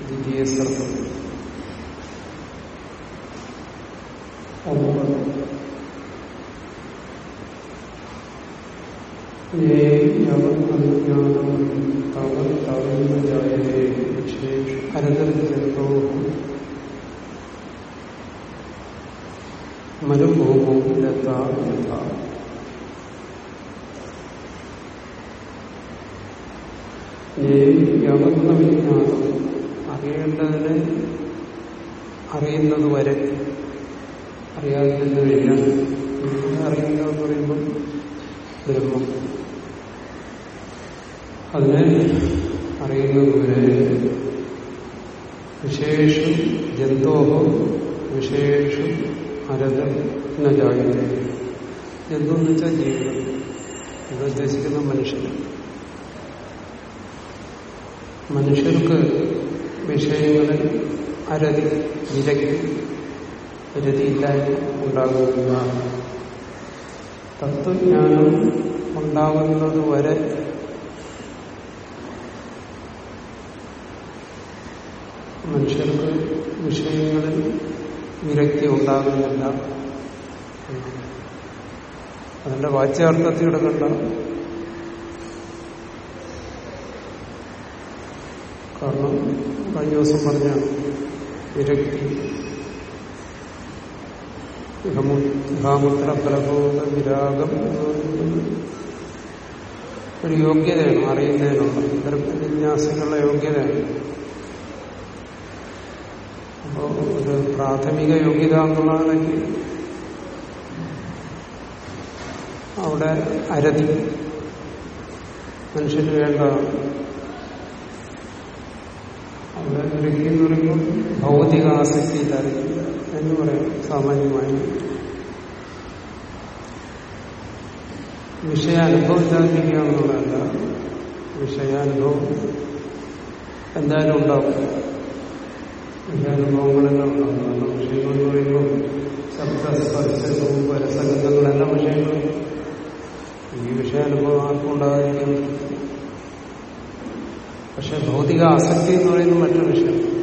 ദ്വിതീയ സർഗം മരുഭൂമോ ലത യഥാ യാതൊന്ന വിജ്ഞാനം അറിയേണ്ടതിന് അറിയുന്നത് വരെ അറിയാതിരുന്ന വിജ്ഞാനം അറിയുക എന്ന് പറയുമ്പം ബ്രഹ്മം അതിനെ അറിയുന്നത് വരെ വിശേഷം ജന്തോഹോ വിശേഷം അരത ജാഗ്രത ജന്തു എന്ന് വെച്ചാൽ ജീവിതം ഇത് ഉദ്ദേശിക്കുന്ന മനുഷ്യൻ മനുഷ്യർക്ക് വിഷയങ്ങളിൽ അരതി വിരക്തി രതിയില്ലായ്മ ഉണ്ടാകുന്ന തത്വജ്ഞാനം ഉണ്ടാകുന്നത് വരെ മനുഷ്യർക്ക് വിഷയങ്ങളിൽ വിരക്തി ഉണ്ടാകുന്നില്ല അതിന്റെ വാച്യാർത്ഥത്തിൽ എടുക്കണ്ട കാരണം കഴിഞ്ഞ ദിവസം പറഞ്ഞ വിരക്തി. ഇഹമുത്ര പ്രബോധ വിരാഗം ഒരു യോഗ്യതയാണ് അറിയുന്നതിനുള്ള ഇത്തരം യോഗ്യതയാണ്. അപ്പോ ഒരു പ്രാഥമിക യോഗ്യത എന്നുള്ളതാണെങ്കിൽ അവിടെ അരതി. മനുഷ്യന് വേണ്ടതാണ് അവിടെ എന്ന് പറയുമ്പോൾ ഭൗതിക ആസക്തിയിലായിരിക്കില്ല എന്ന് പറയും സാമാന്യമായി. വിഷയാനുഭവത്തിലായിരിക്കുക എന്നുള്ളതല്ല വിഷയാനുഭവം എന്തായാലും ഉണ്ടാവും. വിഷയാനുഭവങ്ങളെല്ലാം ഉണ്ടാവും കാരണം വിഷയങ്ങൾ എന്ന് പറയുമ്പോൾ രൂപ രസഗന്ധങ്ങളെല്ലാം വിഷയങ്ങളും ഈ വിഷയാനുഭവം ആർക്കും ഉണ്ടാകാതിരിക്കും പക്ഷെ ഭൗതിക ആസക്തി എന്ന് പറയുന്നത് മറ്റൊരു വിഷയം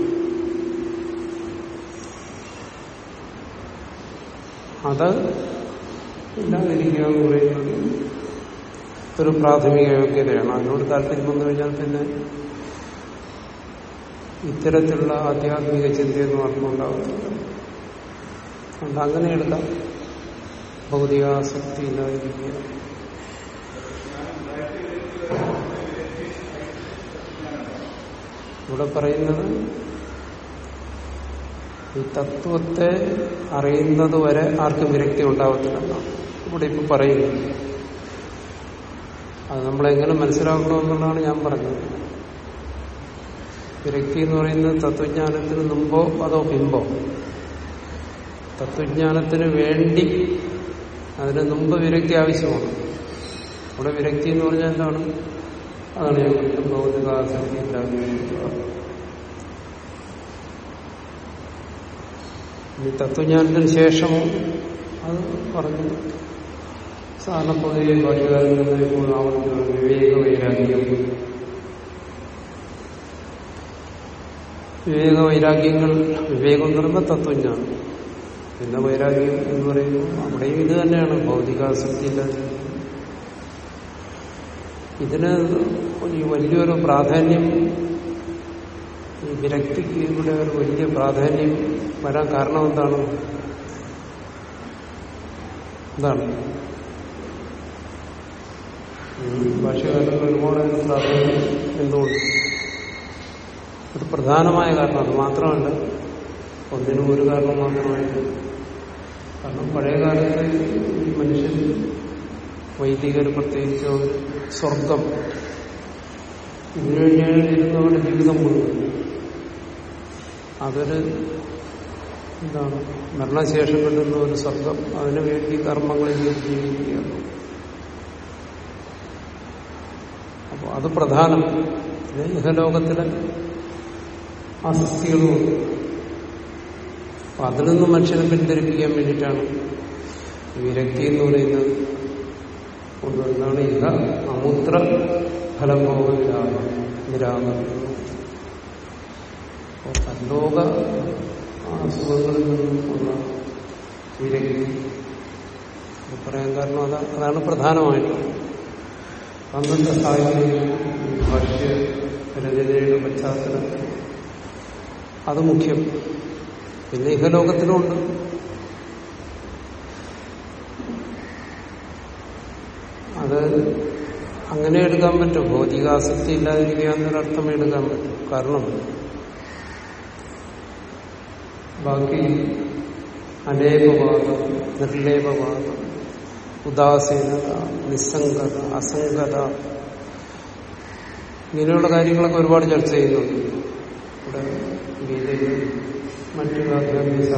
അത് ഇല്ലാതിരിക്കുക എന്ന് പറയുന്നത് ഒരു പ്രാഥമിക യോഗ്യതയാണ്. അതിനോട് താല്പര്യം വന്നു കഴിഞ്ഞാൽ പിന്നെ ഇത്തരത്തിലുള്ള ആധ്യാത്മിക ചിന്തയൊന്നും ആർക്കും ഉണ്ടാകുന്നില്ല അതുകൊണ്ട് അങ്ങനെ എടുക്കാം ഭൗതികാസക്തി ഇല്ലാതിരിക്കുക. ഇവിടെ പറയുന്നത് ഈ തത്വത്തെ അറിയുന്നത് വരെ ആർക്കും വിരക്തി ഉണ്ടാവത്തില്ലെന്നാണ് ഇവിടെ ഇപ്പൊ പറയുന്നത് അത് നമ്മളെങ്ങനെ മനസ്സിലാക്കണമെന്നുള്ളതാണ് ഞാൻ പറഞ്ഞത്. വിരക്തി എന്ന് പറയുന്നത് തത്വജ്ഞാനത്തിന് മുമ്പോ അതോ പിമ്പോ? തത്വജ്ഞാനത്തിന് വേണ്ടി അതിന് മുമ്പ് വിരക്തി ആവശ്യമാണ്. അവിടെ വിരക്തി എന്ന് പറഞ്ഞാൽ എന്താണ്? അതാണ് ഞാൻ ഭൗതികാസക്തി ഇല്ലാതിരിക്കുക ഇനി തത്വജ്ഞാനത്തിന് ശേഷമോ? അത് പറഞ്ഞു. സാധാരണ പൊതുവെ ഇപ്പോൾ ആവർത്തിക്കുന്ന വിവേക വൈരാഗ്യം. വിവേക വൈരാഗ്യങ്ങൾ വിവേകം എന്ന് തത്വജ്ഞാനം. പിന്നെ വൈരാഗ്യം എന്ന് പറയുമ്പോൾ അവിടെയും ഇത് തന്നെയാണ് ഭൗതികാസക്തി ഇതിന് വലിയൊരു പ്രാധാന്യം ഈ വിരക്തിക്ക് ഇവിടെ ഒരു വലിയ പ്രാധാന്യം വരാൻ കാരണം എന്താണ്? എന്താണ്? ഭാഷകാരങ്ങൾ ഒരുപാട് പ്രാധാന്യം എന്തുകൊണ്ട്? ഒരു പ്രധാനമായ കാരണം അത് മാത്രമല്ല ഒന്നിനും ഒരു കാരണം മാത്രമായിട്ട്. കാരണം പഴയ കാലത്ത് ഈ മനുഷ്യൻ വൈദികർ പ്രത്യേകിച്ച് സ്വർഗം ഇതിനുവേണ്ടിയാണ് ഇരുന്നവരുടെ ജീവിതം മുഴുവൻ. അതൊരു എന്താണ്? മരണശേഷം കിട്ടുന്ന ഒരു സ്വർഗം അതിനു വേണ്ടി കർമ്മങ്ങൾ ചെയ്ത് ജീവിക്കുകയാണ്. അപ്പോൾ അത് പ്രധാനം. ഇഹലോകത്തിലെ ആസക്തികളുമുണ്ട് അപ്പൊ അതിൽ നിന്ന് മനുഷ്യനെ പിന്തിരിപ്പിക്കാൻ വേണ്ടിയിട്ടാണ് വിരക്തി എന്ന് പറയുന്നത്. കൊണ്ടുവന്നാണ് ഇഹ അമൂത്ര ഫലഭോഗ വിരാമം വിരാമം പരലോക അസുഖങ്ങളിൽ നിന്നുള്ള വിരക്തി പറയാൻ കാരണം അത് അതാണ് പ്രധാനമായിട്ട് അന്നത്തെ സാഹചര്യം ഭക്ഷ്യ രചനയുടെ പശ്ചാത്തലത്തിൽ അത് മുഖ്യം. പിന്നെ ഇഹലോകത്തിലുണ്ട്. അത് അങ്ങനെ എടുക്കാൻ പറ്റും. ഭൗതികാസക്തി ഇല്ലാതിരിക്കുക എന്നൊരർത്ഥം എടുക്കാൻ പറ്റും. കാരണം ബാക്കി അലേപവാദം നിർലേപവാദം ഉദാസീനത നിസ്സംഗത അസംഗത ഇങ്ങനെയുള്ള കാര്യങ്ങളൊക്കെ ഒരുപാട് ചർച്ച ചെയ്യുന്നുണ്ട്. ഇവിടെ ഗീതയിൽ മറ്റു ആധ്യാത്മിക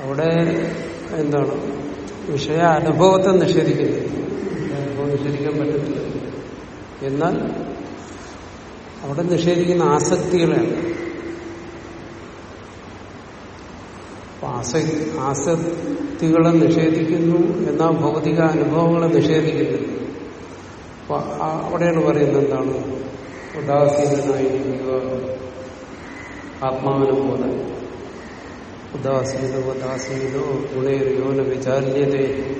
അവിടെ എന്താണ്? വിഷയ അനുഭവത്തെ നിഷേധിക്കുന്നത് അനുഭവം നിഷേധിക്കാൻ പറ്റത്തില്ല. എന്നാൽ അവിടെ നിഷേധിക്കുന്ന ആസക്തികളെയാണ് ആസക്തികളെ നിഷേധിക്കുന്നു എന്നാൽ ഭൗതിക അനുഭവങ്ങളെ നിഷേധിക്കുന്നു. അവിടെയാണ് പറയുന്നത് എന്താണ്? ഉദാസീനനായിരിക്കുക ആത്മാവിനെ പോലെ. ഉദാസീനോ ഉദാസീനോ ഗുണേറിയോ ന വിചാര്യതേ.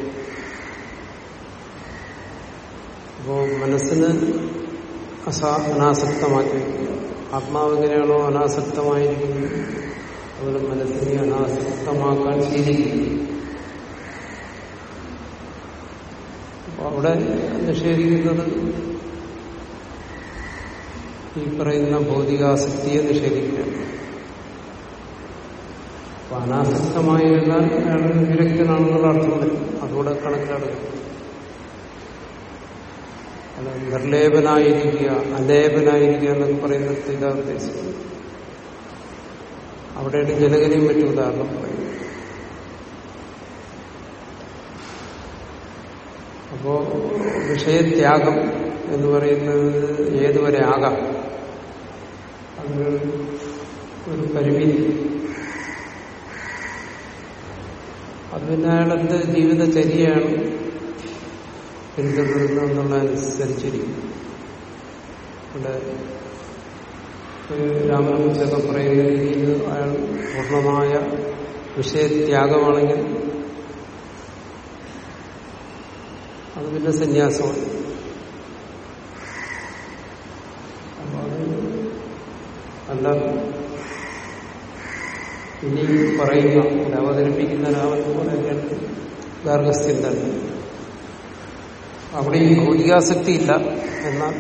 അപ്പോ മനസ്സിന് അനാസക്തമാക്കി വയ്ക്കുക ആത്മാവ് എങ്ങനെയാണോ അനാസക്തമായിരിക്കുന്നത് അതുപോലെ മനസ്സിനെ അനാസക്തമാക്കാൻ ശീലിക്കുന്നു. അപ്പൊ അവിടെ നിഷേധിക്കുന്നത് ഈ പറയുന്ന ഭൗതികാസക്തിയെ നിഷേധിക്കുകയാണ് അപ്പൊ അനാസക്തമായിരുന്നാൽ അയാൾ വിരക്തനാണെന്നുള്ള അർത്ഥം വരും. അതുകൂടെ കണക്കിലെടുക്കും നിർലേപനായിരിക്കുക അലേപനായിരിക്കുക എന്നൊക്കെ പറയുന്നത് ഇതാ ഉദ്ദേശിക്കുന്നത് അവിടെയാണ് ജനകനെയും മറ്റു ഉദാഹരണം പറയുന്നത് അപ്പോ വിഷയത്യാഗം എന്ന് പറയുന്നത് ഏതുവരെ ആകാം? അതിന് ഒരു പരിമിതി. അത് ജീവിതചര്യയാണ്? പിന്തുടരുന്നതെന്നുള്ളതനുസരിച്ചിരിക്കും ഇവിടെ രാമനെക്കുറിച്ചൊക്കെ പറയുന്ന രീതിയിൽ അയാൾ പൂർണമായ വിഷയത്യാഗമാണെങ്കിൽ അത് പിന്നെ സന്യാസമാണ്. അല്ല ഇനി പറയുന്ന അവതരിപ്പിക്കുന്ന രാമൻ പോലെ ഗാർഗസ്ഥ്യം തന്നെ. അവിടെ ഈ ഭൗതികാസക്തി ഇല്ല എന്നാൽ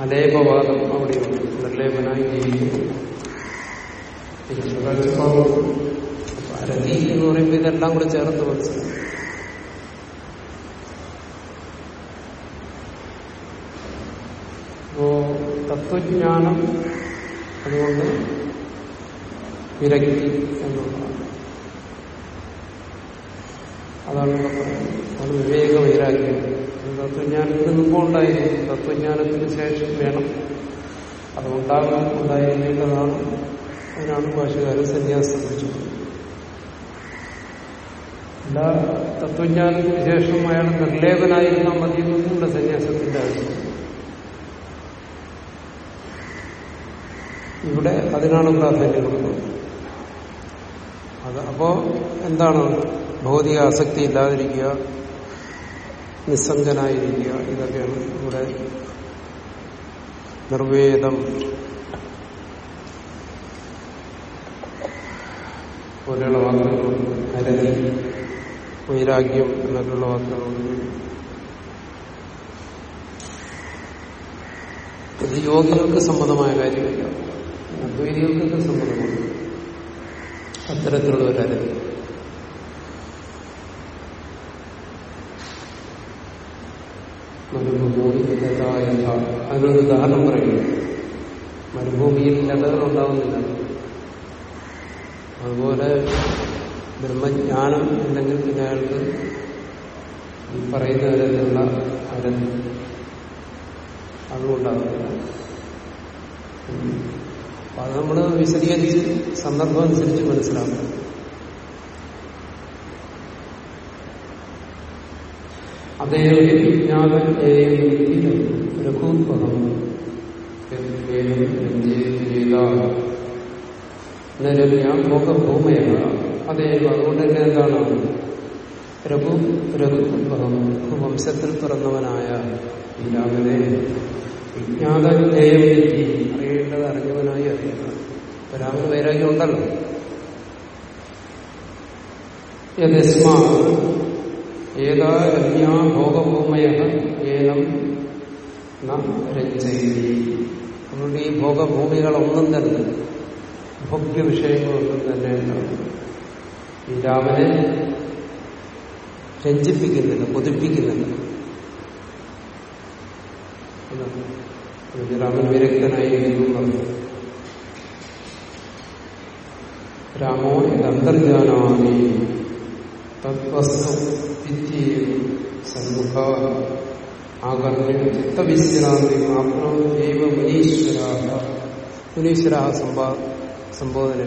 അലേപവാദം അവിടെയുണ്ട്. നിർലേപനായി ജീവിക്കുന്നു. ഭാരതി എന്ന് പറയുമ്പോൾ ഇതെല്ലാം കൂടെ ചേർത്ത് മനസ്സിലാക്കും തത്വജ്ഞാനം അതുകൊണ്ട് വിരക്തി എന്നുള്ളതാണ്. അതാണ് അത് വിവേക വൈരാഗ്യം തത്വജ്ഞാനത്തിന് മുമ്പുണ്ടായിരിക്കും തത്വജ്ഞാനത്തിന് ശേഷം വേണം. അതുണ്ടാകാൻ ഉണ്ടായിരിക്കേണ്ടതാണ്. അതിനാണ് ഭാഷകാരൻ സന്യാസം വിളിച്ചത്. എല്ലാ തത്വജ്ഞാനത്തിന് ശേഷം അയാൾ നിർലേപനായിരുന്നാൽ മതി എന്നുള്ള സന്യാസത്തിന്റെ ആവശ്യം ഇവിടെ അതിനാണ് പ്രാധാന്യം കൊടുക്കുന്നത്. അത് അപ്പോ എന്താണ്? ഭൗതിക ആസക്തി ഇല്ലാതിരിക്കുക നിസ്സംഗനായിരിക്കുക ഇതൊക്കെയാണ് ഇവിടെ നിർവേദം. പോലെയുള്ള വാക്കുകളുണ്ട് അരതി വൈരാഗ്യം എന്നൊക്കെയുള്ള വാക്കുകളുണ്ട്. ഇത് യോഗികൾക്ക് സമ്മതമായ കാര്യമില്ല. അദ്വൈതികൾക്കൊക്കെ സമ്മതമാണ് അത്തരത്തിലുള്ളവരല്ല മരുഭൂമി ലതായ അതിനൊരു ഉദാഹരണം പറയുന്നു. മരുഭൂമിയിൽ ലത ഉണ്ടാവുന്നില്ല. അതുപോലെ ബ്രഹ്മജ്ഞാനം ഉണ്ടെങ്കിൽ പിന്നെ അയാൾക്ക് ഈ പറയുന്ന തരത്തിലുള്ള അതുകൊണ്ടാകുന്നില്ല അപ്പൊ അത് നമ്മൾ വിശദീകരിച്ച് സന്ദർഭം അനുസരിച്ച് മനസ്സിലാക്കണം. ഭോഗഭൂമയ അതേവ അതുകൊണ്ട് തന്നെ എന്താണ് രഘു രഘുത്വം വംശത്തിൽ പിറന്നവനായ ഈ രാമനെ വിജ്ഞാത ജ്ഞേയം അറിയേണ്ടത് അറിഞ്ഞവനായി ഇപ്പൊ രാമന് വൈരാഗ്യം ഉണ്ടല്ലോ യസ്മാ ഏതാ രമ്യാ ഭോഗഭൂമയ ഏനം അതുകൊണ്ട് ഈ ഭോഗഭൂമികളൊന്നും തന്നെ ഭോഗ്യ വിഷയങ്ങളൊന്നും തന്നെ ഈ രാമനെ രഞ്ജിപ്പിക്കുന്നില്ല കൊതിപ്പിക്കുന്നില്ല. രാമൻ വിരക്തനായിരിക്കുന്നു രാമോ ഇത് അന്തർജാനാമി. തത്വസ്തു സന്മുഖ ആകർണ്യ ചിത്തവിശ്രാന്തി മാത്രം ദൈവ മുനീശ്വര മുനീശ്വര സംബോധന.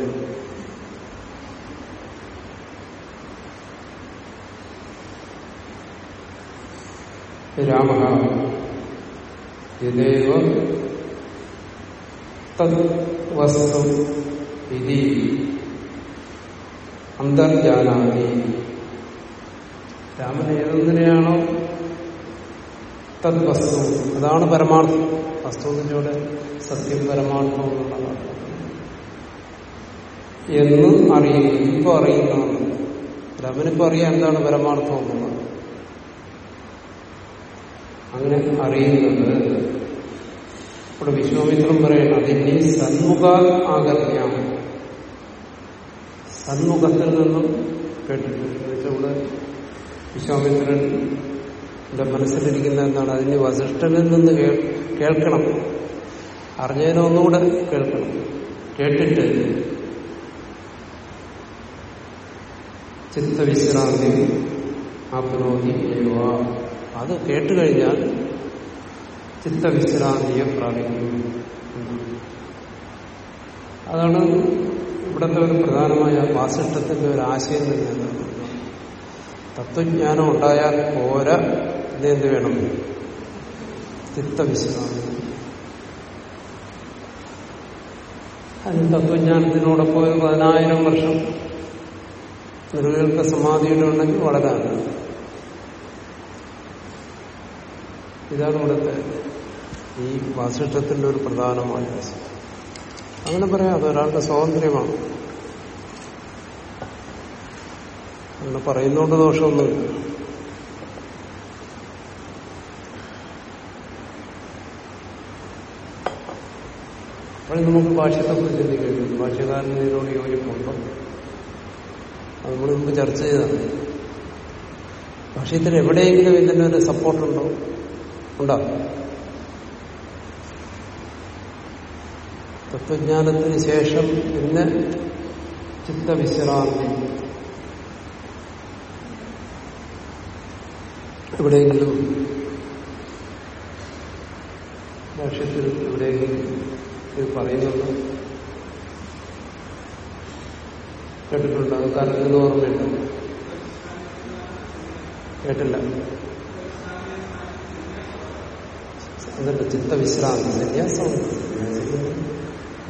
രാമ യദേവ തദ്വസ്തു ഇതി. അന്തർജാനാതി. രാമൻ ഏതൊന്നിനെയാണോ തദ്വസ്തു അതാണ് പരമാർത്ഥം. വസ്തുവിനോട് സത്യം പരമാർത്ഥം എന്നുള്ളതാണ് എന്ന് അറിയുന്നു. ഇപ്പൊ അറിയുന്നതാണ്. രാമനിപ്പോ അറിയാൻ എന്താണ് പരമാർത്ഥം എന്നുള്ളത്? അങ്ങനെ അറിയുന്നത് ഇവിടെ വിശ്വാമിത്രം പറയുന്നത് അതിന്റെ സന്മുഖ ആകർത്തിയാണ് സന്മുഖത്തിൽ നിന്നും കേട്ടിട്ടുണ്ട്. ഇവിടെ വിശ്വാമിത്രന്റെ മനസ്സിലിരിക്കുന്ന എന്താണ് അതിന് വസിഷ്ഠനിൽ നിന്ന് കേൾക്കണം. അറിഞ്ഞതിനെ ഒന്നുകൂടെ കേൾക്കണം. കേട്ടിട്ട് ചിത്തവിശ്രാന്തി ആപ്നോതി അത് കേട്ടുകഴിഞ്ഞാൽ ചിത്തവിശ്രാന്തിയെ പ്രാപിക്കുന്നു അതാണ് ഇവിടുത്തെ ഒരു പ്രധാനമായ വാസിഷ്ടത്തിന്റെ ഒരു ആശയം തന്നെയാണ് തത്വജ്ഞാനം ഉണ്ടായാൽ പോരാ. ഇതെന്ത് വേണം? ചിത്തവിശ്രാമം അതിന് തത്വജ്ഞാനത്തിനോടൊപ്പം ഒരു പതിനായിരം വർഷം നിർവികൽപ്പ സമാധിയിലുണ്ടെങ്കിൽ വളരാണ്. ഇതാണ് ഇവിടുത്തെ ഈ വാസിഷ്ടത്തിന്റെ ഒരു പ്രധാനമായ അങ്ങനെ പറയാം അതൊരാളുടെ സ്വാതന്ത്ര്യമാണ്. അങ്ങനെ പറയുന്നോണ്ട് ദോഷമൊന്നുമില്ല. അപ്പോഴും നമുക്ക് ഭാഷ്യത്തെ കുറിച്ച് ചിന്തിക്കേണ്ടത് ഭാഷ്യകാരന് ഇതിനോട് യോജിപ്പുണ്ടോ? അത് നമ്മൾ മുമ്പ് ചർച്ച ചെയ്താണ് ഭാഷ്യത്തിൽ എവിടെയെങ്കിലും ഇതിന്റെ ഒരു സപ്പോർട്ടുണ്ടോ? ഉണ്ടോ? തത്വജ്ഞാനത്തിന് ശേഷം പിന്നെ ചിത്തവിശ്രാന്തി. എവിടെയെങ്കിലും ഭാഷ്യത്തിൽ എവിടെയെങ്കിലും ഇത് പറയുന്നുണ്ടോ? കേട്ടിട്ടുണ്ടോ? അത് കറങ്ങുന്ന ഓർമ്മയുണ്ടോ? കേട്ടില്ല. എന്നിട്ട് ചിത്തവിശ്രാന്തി സന്യാസമുണ്ട്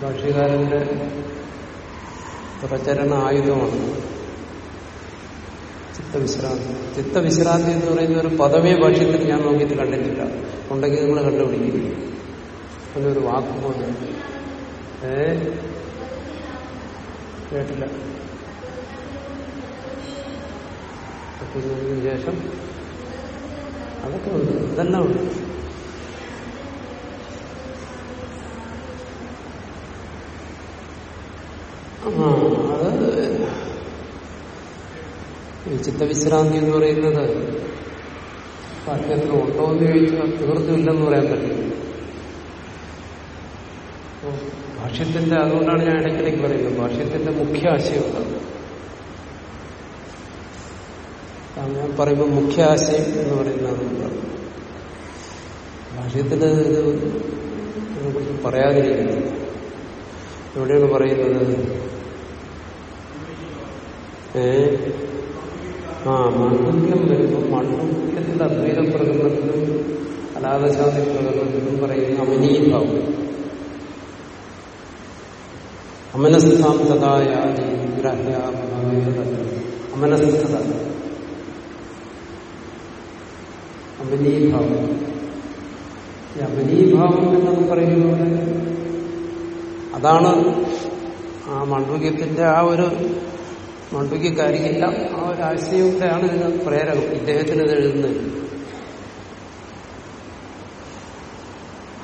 ഭാഷ്യകാരന്റെ പ്രചരണ ആയുധമാണ് ചിത്തവിശ്രാന്തി. ചിത്തവിശ്രാന്തി എന്ന് പറയുന്ന ഒരു പദവേ ഭാഷ്യത്തിൽ ഞാൻ നോക്കിയിട്ട് കണ്ടിട്ടില്ല. ഉണ്ടെങ്കിൽ നിങ്ങൾ കണ്ടുപിടിക്കും. അങ്ങനൊരു വാക്ക് പോലെ. ഏ? കേട്ടില്ല. തപ്പിനതിന് ശേഷം? അതൊക്കെ ഉണ്ട്. ഇതെല്ലാം ഉണ്ട്. ആ അത് ഈ ചിത്തവിശ്രാന്തി എന്ന് പറയുന്നത് വാക്യത്തിൽ ഉണ്ടോ എന്ന് ചോദിച്ചാൽ തീർത്തും ഇല്ലെന്ന് പറയാൻ പറ്റില്ല. ഭാഷ്യത്തിന്റെ അതുകൊണ്ടാണ് ഞാൻ ഇടയ്ക്കിടയ്ക്ക് പറയുന്നത്. ഭാഷ്യത്തിന്റെ മുഖ്യ ആശയം. അതാണ്. ഞാൻ പറയുമ്പോൾ മുഖ്യ ആശയം എന്ന് പറയുന്നത് അതുകൊണ്ടാണ് ഇത് ഇതിനെക്കുറിച്ച് പറയാതിരിക്കുന്നത് എവിടെയാണ് പറയുന്നത്. ഏ? ആ മാണ്ഡവ്യം വരുമ്പോൾ മാണ്ഡവ്യത്തിന്റെ അദ്വൈത പ്രകടനത്തിലും അനാഥശാന്തി പ്രകടനത്തിലും പറയുന്ന അമനീഭാവം അമനസ്ഥാം തഥായാതി ഗ്രാഹ്യാഭാവേത അമനസ്ഥത. അമനീഭാവം ഈ അമനീഭാവം എന്നൊക്കെ പറയുന്നത് അതാണ് ആ മാണ്ഡവ്യത്തിന്റെ ആ ഒരു മണ്ഡൂക്യക്കാരിക്കില്ല ആ ഒരു ആശയത്തിലാണ് ഇതിന് പ്രേരകം. ഇദ്ദേഹത്തിന് എഴുതുന്നത്.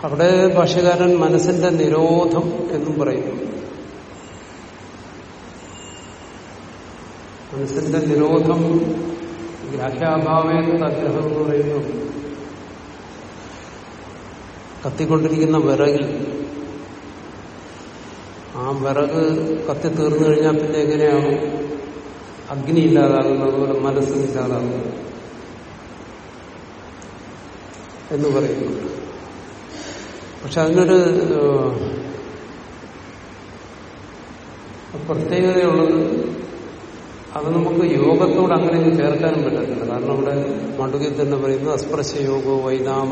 അവിടെ ഭാഷകാരൻ മനസ്സിന്റെ നിരോധം എന്നും പറയുന്നു. മനസ്സിന്റെ നിരോധം ഗ്രാഹ്യാഭാവേന ആഗ്രഹം എന്ന് പറയുന്നു. കത്തിക്കൊണ്ടിരിക്കുന്ന വിറകിൽ. ആ വിറക് കത്തി തീർന്നു കഴിഞ്ഞാൽ പിന്നെ എങ്ങനെയാണ് അഗ്നി ഇല്ലാതാകുന്നു അതുപോലെ മനസ്സും ഇല്ലാതാകുന്നു എന്ന് പറയുന്നുണ്ട് പക്ഷെ അതിനൊരു പ്രത്യേകതയുള്ളത് അത് നമുക്ക് യോഗത്തോട് അങ്ങനെ അങ്ങ് ചേർക്കാനും പറ്റത്തില്ല. കാരണം ഇവിടെ മടുകിൽ തന്നെ പറയുന്നു അസ്പർശ യോഗോ വൈനാമ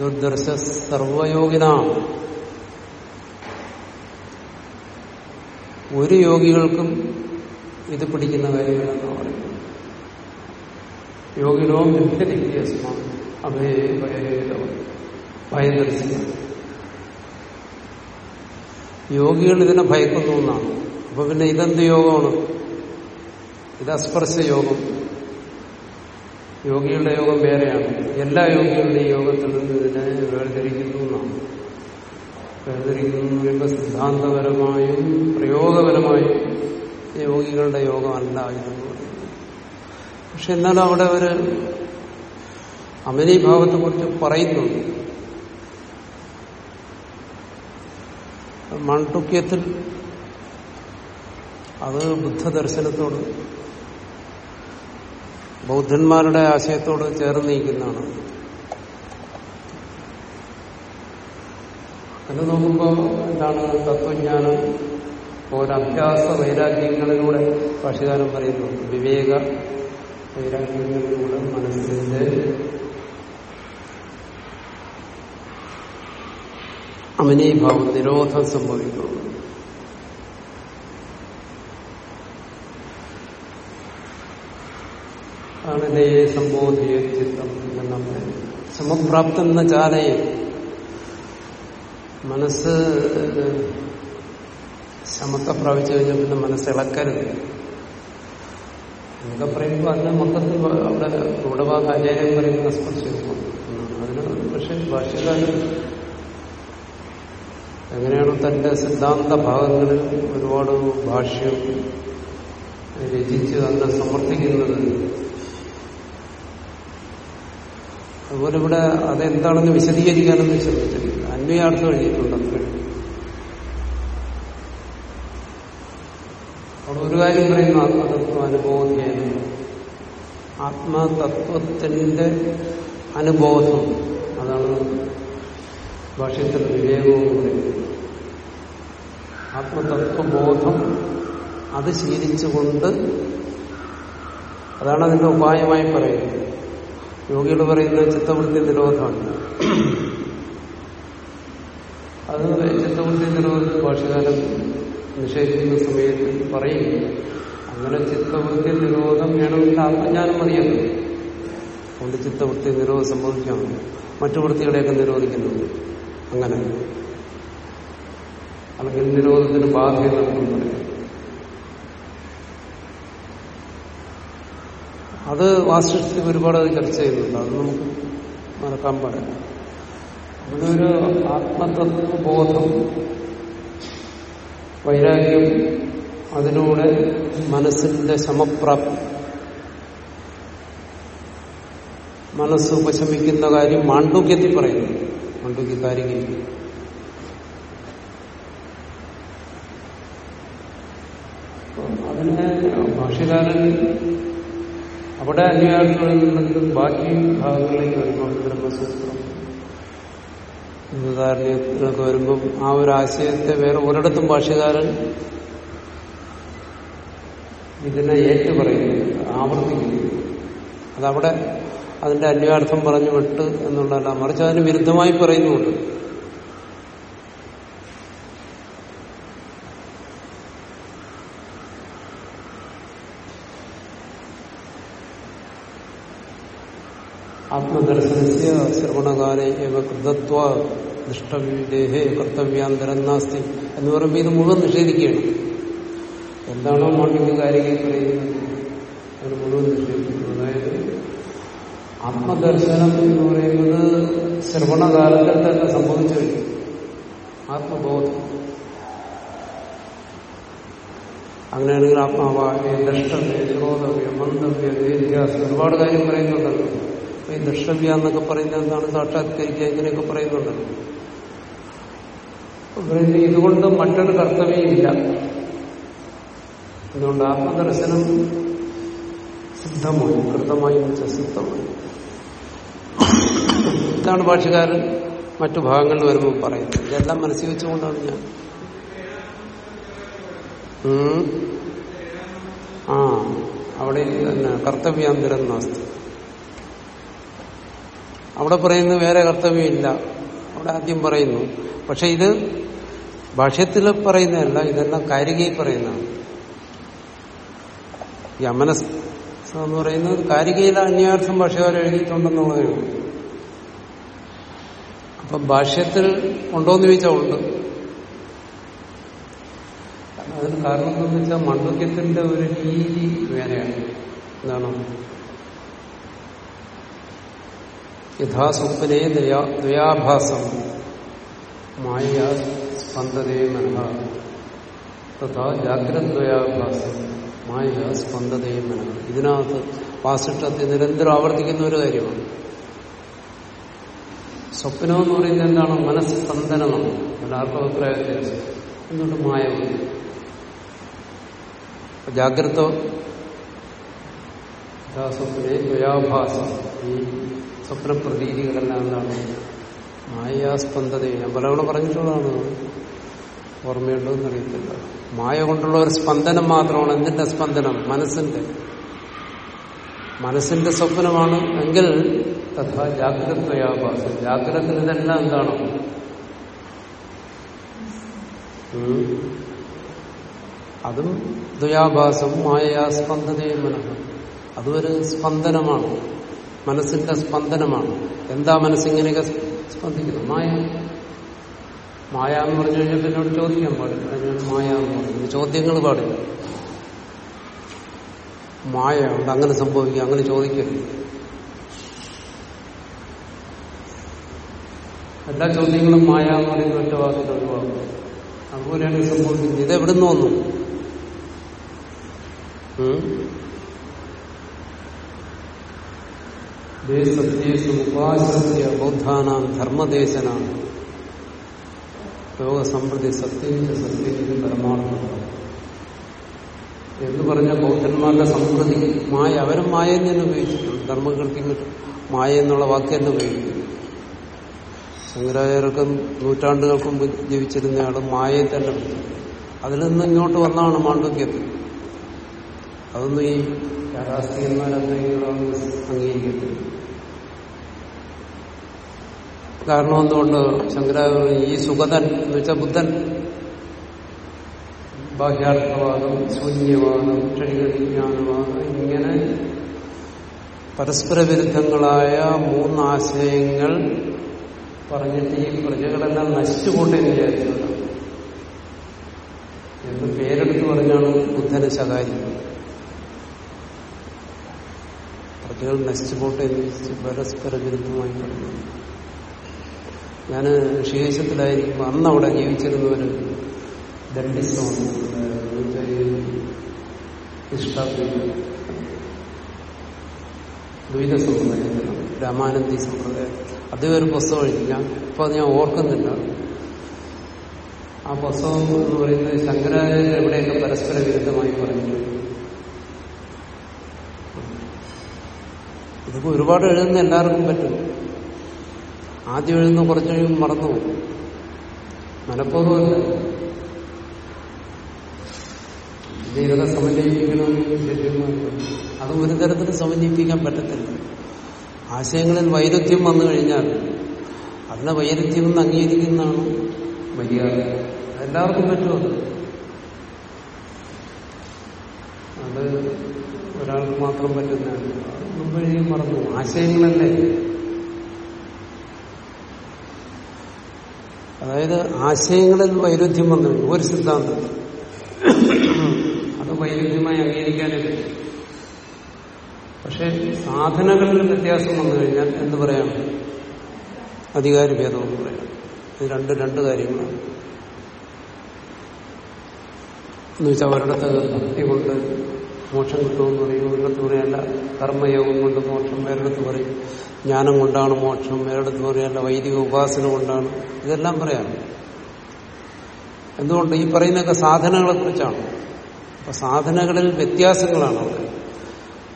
ദുർദർശ സർവയോഗിനാം. ഒരു യോഗികൾക്കും ഇത് പിടിക്കുന്ന കാര്യങ്ങളെന്ന് പറയും യോഗിനോ മിഥ്യദിഗ്യസ്മ അഭയ ഭയദർശന യോഗികൾ ഇതിനെ ഭയക്കുന്നു എന്നാണ്. അപ്പൊ പിന്നെ ഇതെന്ത് യോഗമാണ്? ഇത് അസ്പർശ യോഗം. യോഗികളുടെ യോഗം വേറെയാണ്. എല്ലാ യോഗികളുടെയും യോഗത്തിൽ നിന്ന് ഇതിനെ വേർതിരിക്കുന്നു എന്നാണ്. വേർതിരിക്കുന്നു എന്ന് പറയുമ്പോൾ സിദ്ധാന്തപരമായും പ്രയോഗപരമായും യോഗികളുടെ യോഗമല്ല ഇതെന്ന് പറയുന്നത്. പക്ഷെ എന്നാലും അവിടെ ഒരു അമനീഭാവത്തെ കുറിച്ച് പറയുന്നുണ്ട്. മാണ്ഡുക്യത്തിൽ അത് ബുദ്ധദർശനത്തോട് ബൗദ്ധന്മാരുടെ ആശയത്തോട് ചേർന്ന് നീക്കുന്നതാണ് അങ്ങനെ നോക്കുമ്പോൾ എന്താണ് തത്വജ്ഞാനം? ഒരഭ്യാസ വൈരാഗ്യങ്ങളിലൂടെ ഭാഷകാരം പറയുന്നു വിവേക വൈരാഗ്യങ്ങളിലൂടെ മനസ്സിന്റെ അമനീഭാവം നിരോധം സംഭവിക്കുന്നു. ആണ് സംബോധിയ ചിത്തം എന്ന് പറയുന്നത്. സമപ്രാപ്തം എന്ന ചാലയെ മനസ്സ് ശമത്തെ പ്രാപിച്ചു കഴിഞ്ഞാൽ പിന്നെ മനസ്സിളക്കരുത് എന്നൊക്കെ പറയുമ്പോൾ അതിന് മൊത്തത്തിൽ അവിടെ ഗൂഢഭാഗ ആചാര്യം പറയുന്ന സ്പർശിക്കുന്നു അതിന് പക്ഷെ ഭാഷകാരൻ എങ്ങനെയാണോ തന്റെ സിദ്ധാന്ത ഭാഗങ്ങളിൽ ഒരുപാട് ഭാഷ്യം രചിച്ച് അതിനെ സമർത്ഥിക്കുന്നത്. അതുപോലെ ഇവിടെ അതെന്താണെന്ന് വിശദീകരിക്കാനൊന്നും ശ്രമിച്ചിട്ടില്ല. അന്വയാർത്ഥം എഴുതിയിട്ടുണ്ട് അത്രേ. ഒരു കാര്യം പറയുന്നു ആത്മതത്വ അനുബോധ്യേന ആത്മതത്വത്തിന്റെ അനുബോധം അതാണ് ഭാഷത്തിൽ വിവേകവും പറയുന്നത് ആത്മതത്വബോധം അത് ശീലിച്ചുകൊണ്ട് അതാണ് അതിന്റെ ഉപായമായി പറയുന്നത്. യോഗികൾ പറയുന്ന ചിത്തവൃത്തി നിരോധമാണ്. അത് ചിത്തവൃത്തി നിരോധ ഭാഷകാലം നിഷേധിക്കുന്ന സമയത്ത് പറയും അങ്ങനെ ചിത്തവൃത്തി നിരോധം വേണമെങ്കിൽ ആത്മജ്ഞാനം മതിയല്ലോ അതുകൊണ്ട് ചിത്തവൃത്തി നിരോധം സംഭവിക്കാം മറ്റു വൃത്തികളെയൊക്കെ നിരോധിക്കുന്നുണ്ട്. അങ്ങനെ. അല്ലെങ്കിൽ നിരോധത്തിന് ബാധ്യത നമുക്ക് പറയാം. അത് വാസ്തവത്തിൽ ഒരുപാട് അത് ചർച്ച ചെയ്യുന്നുണ്ട്. അത് നമുക്ക് മറക്കാൻ പാടില്ല. ഒരു ആത്മതത്വബോധം വൈരാഗ്യം അതിലൂടെ മനസ്സിന്റെ ശമപ്രാപ്തി മനസ്സ് ഉപശമിക്കുന്ന കാര്യം മാണ്ഡുക്യത്തിൽ പറയുന്നു. മാണ്ഡുക്യക്കാരികയും അതിനെ ഭാഷകാരൻ അവിടെ നിന്നും ബാക്കി ഭാഗങ്ങളിലേക്ക് വരുമ്പോൾ ബ്രഹ്മസൂത്രം ഉദാഹരണങ്ങളൊക്കെ വരുമ്പം ആ ഒരു ആശയത്തെ വേറെ ഒരിടത്തും ഭാഷകാരൻ ഇതിനെ ഏറ്റു പറയുന്നില്ല ആവർത്തിക്കുന്നില്ല. അതവിടെ അതിന്റെ അന്യാർത്ഥം പറഞ്ഞു വിട്ട് എന്നുള്ളതല്ല മറിച്ച് അതിന് വിരുദ്ധമായി പറയുന്നുണ്ട് ആത്മദർശനസ്യ ശ്രവണകാലെ ഏവ കൃതത്വ ദുഷ്ടവിദേഹേ കർത്തവ്യാന്തരം നാസ്തി എന്ന് പറയുമ്പോൾ ഇത് മുഴുവൻ നിഷേധിക്കുകയാണ്. എന്താണോ മാണ്ഡിക കാര്യങ്ങൾ പറയുന്നത്? അത് മുഴുവൻ നിഷേധിക്കുന്നു. അതായത് ആത്മദർശനം എന്ന് പറയുന്നത് ശ്രവണകാലത്തിൽ തന്നെ സംഭവിച്ചു കഴിഞ്ഞു. ആത്മബോധം. അങ്ങനെയാണെങ്കിൽ ആത്മാവായ ദഷ്ടവ്യ ശ്രോതവ്യ മന്ദവ്യ ദേഹ്യാസം ഒരുപാട് കാര്യം പറയുന്നുണ്ടല്ലോ. ഈ ദൃഷ്ടവ്യ എന്നൊക്കെ പറയുന്നത് എന്താണ്? സാക്ഷാത്കരിക്കുക ഇങ്ങനെയൊക്കെ പറയുന്നത് ഇതുകൊണ്ട് മറ്റൊരു കർത്തവ്യമില്ല. അതുകൊണ്ട് ആത്മദർശനം സിദ്ധമായി കൃതമായി സിദ്ധമായി ഇതാണ് ഭാഷകാരൻ മറ്റു ഭാഗങ്ങളിൽ വരുമ്പോൾ പറയുന്നത്. ഇതെല്ലാം മനസ്സിൽ വെച്ചുകൊണ്ടാണ് ഞാൻ. ആ അവിടെ തന്നെ കർത്തവ്യാന്തരം നാസ്തി അവിടെ പറയുന്നു വേറെ കർത്തവ്യമില്ല. അവിടെ ആദ്യം പറയുന്നു. പക്ഷെ ഇത് ഭാഷ്യത്തിൽ പറയുന്നതല്ല ഇതെല്ലാം കാരികയിൽ പറയുന്നതാണ്. ഈ അമനസ് എന്ന് പറയുന്നത് കാരികയിലെ അന്യാർത്ഥം ഭാഷകാർ എഴുതിയിട്ടുണ്ടെന്നുള്ളതേ ഉള്ളൂ അപ്പൊ ഭാഷ്യത്തിൽ ഉണ്ടോന്ന് ചോദിച്ചാൽ ഉണ്ട്. അതിന് കാരണം എന്താണെന്ന് വെച്ചാൽ മണ്ഡക്യത്തിന്റെ ഒരു രീതി വേറെയാണ്. എന്താണ്? യഥാസ്വപ്നെ ദയാ ദയാഭാസം. മായ സ്പന്ദതേ മനഃ തഥാ ജാഗ്രദ്വയാഭാസം. മായ സ്പന്ദതേ മനഃ ഇതിനകത്ത് വാസിഷ്ടത്തെ നിരന്തരം ആവർത്തിക്കുന്ന ഒരു കാര്യമാണ്. സ്വപ്നം എന്ന് പറയുന്നത് എന്താണ്? മനസ്സ് സ്പന്ദനമാണ്. എല്ലാവർക്കും അഭിപ്രായ വ്യത്യാസം മായമാണ്? അപ്പൊ ജാഗ്രത? സ്വപ്നെ ദ്വയാഭാസം ഈ സ്വപ്നപ്രതീതികളെല്ലാം എന്താണ് മായാസ്പന്ദത ഞാൻ പലവണ പറഞ്ഞിട്ടുള്ളതാണ്. ഓർമ്മയുണ്ടോ എന്നറിയത്തില്ല മായ കൊണ്ടുള്ള ഒരു സ്പന്ദനം മാത്രമാണ് എന്തിന്റെ സ്പന്ദനം? മനസ്സിന്റെ. മനസ്സിന്റെ സ്വപ്നമാണ് എങ്കിൽ തഥാ ജാഗ്രത വ്യാപാസം ജാഗ്രത ഇതെല്ലാം എന്താണ്. അതും ദ്വയാഭാസം മായയാസ്പന്ദതയും മനഃ അതും ഒരു സ്പന്ദനമാണ്. മനസ്സിന്റെ സ്പന്ദനമാണ്. എന്താ മനസ്സിങ്ങനെയൊക്കെ സ്പന്ദിക്കുന്നത്? മായ. മായ എന്ന് പറഞ്ഞു കഴിഞ്ഞാൽ പിന്നോട് ചോദിക്കാൻ പാടില്ല. അതിനാണ് മായ എന്ന് പറയുന്നത് ചോദ്യങ്ങൾ പാടില്ല. മായ ഉണ്ട് അങ്ങനെ സംഭവിക്കുക അങ്ങനെ ചോദിക്കരുത് എല്ലാ ചോദ്യങ്ങളും മായ എന്ന് പറയുന്ന ഒറ്റ വാക്കിൽ ഒഴിവാക്കും. അതുപോലെയാണ് സംഭവിക്കുന്നത്. ഇത് വന്നു? ഉം? ദേശത്തേഷു ഉപാശ്രസ്യ ബൗദ്ധാനാം ധർമ്മദേശനാണ് ലോകസമ്പ്രതി സത്യം സത്യം പരമാർത്ഥം എന്ന് പറഞ്ഞ ബൗദ്ധന്മാരുടെ സമ്പ്രതി മായ അവരും മായ തന്നെ ഉപയോഗിച്ചിട്ടുണ്ട്. ധർമ്മകൃത്യങ്ങൾ മായ എന്നുള്ള വാക്ക് തന്നെ ഉപയോഗിക്കുന്നു. ശങ്കരാചാര്യർക്കും നൂറ്റാണ്ടുകൾക്ക് മുമ്പ് ജീവിച്ചിരുന്നയാൾ മായയെ തന്നെ അതിൽ നിന്ന് ഇങ്ങോട്ട് വന്നാണ് മാണ്ഡവ്യത്തിൽ അതൊന്നും ഈ യാഥാസ്ഥികന്മാരൊന്നും അംഗീകരിക്കത്തില്ല. കാരണം എന്തുകൊണ്ട് ശങ്കരാചാര്യ ഈ സുഗതൻ എന്ന് വെച്ചാൽ ബുദ്ധൻ ബാഹ്യാർത്ഥവാദം ശൂന്യവാദം ക്ഷണികജ്ഞാനവാദം ഇങ്ങനെ പരസ്പര വിരുദ്ധങ്ങളായ മൂന്നാശയങ്ങൾ പറഞ്ഞിട്ട് ഈ പ്രജകളെല്ലാം നശിച്ചുകൊണ്ടേ വിചാരിച്ചത് എന്ന് പേരെടുത്ത് പറഞ്ഞാണ് ബുദ്ധനെ ശകാരി. പ്രജകൾ നശിച്ചുപോട്ടെ എന്ന് പരസ്പര വിരുദ്ധമായി പറഞ്ഞു ഞാൻ ഋഷികേശത്തിലായിരിക്കും അന്ന് അവിടെ ജീവിച്ചിരുന്നവര് സമ്പ്രദായം രാമാനന്ദി സമ്പ്രദായം. അദ്ദേഹം ഒരു പുസ്തകം എഴുതി ഞാൻ ഇപ്പൊ ഞാൻ ഓർക്കുന്നില്ല. ആ പുസ്തകം എന്ന് പറയുന്നത് ശങ്കരാചാര്യർ എവിടെയൊക്കെ പരസ്പര വിരുദ്ധമായി പറഞ്ഞു. ഇതിപ്പോ ഒരുപാട് എഴുതുന്ന എല്ലാവർക്കും പറ്റും. ആദ്യം എഴുതുന്ന കുറച്ച് കഴിയുമ്പോൾ മറന്നു മനഃപൂർവമല്ല. ഇത് ഇതൊക്കെ സമന്വയിപ്പിക്കണമെന്ന് അത് ഒരു തരത്തിലും സമന്വയിപ്പിക്കാൻ പറ്റത്തില്ല. ആശയങ്ങളിൽ വൈരുദ്ധ്യം വന്നു കഴിഞ്ഞാൽ അതിനെ വൈരുദ്ധ്യം എന്ന് അംഗീകരിക്കുന്നതാണ് മര്യാദ. എല്ലാവർക്കും പറ്റുമോ അത് ഒരാൾക്ക് മാത്രം പറ്റുന്നതാണ് മുമ്പ് എഴുതി മറന്നു. ആശയങ്ങളല്ലേ? അതായത് ആശയങ്ങളിൽ വൈരുദ്ധ്യം വന്നു ഒരു സിദ്ധാന്തം. അത് വൈരുദ്ധ്യമായി അംഗീകരിക്കാനേ പറ്റും പക്ഷെ സാധനങ്ങളിൽ വ്യത്യാസം വന്നു കഴിഞ്ഞാൽ എന്ത് പറയാം? അധികാരി എന്ന് പറയാം. ഇത് രണ്ട് രണ്ട് കാര്യങ്ങളാണ്. എന്ന് വെച്ചാൽ ഒരിടത്ത് ഭക്തി കൊണ്ട് മോക്ഷം കിട്ടുമെന്ന് പറയും ഒരിടത്ത് പറയല്ല കർമ്മയോഗം കൊണ്ട് മോക്ഷം വേറെടുത്ത് പറയും. ജ്ഞാനം കൊണ്ടാണ് മോക്ഷം വേറെടുത്ത് പറയല്ല വൈദിക ഉപാസന കൊണ്ടാണ്. ഇതെല്ലാം പറയാം. എന്തുകൊണ്ട്? ഈ പറയുന്നൊക്കെ സാധനങ്ങളെ കുറിച്ചാണ്. അപ്പൊ സാധനങ്ങളിൽ വ്യത്യാസങ്ങളാണ് അവിടെ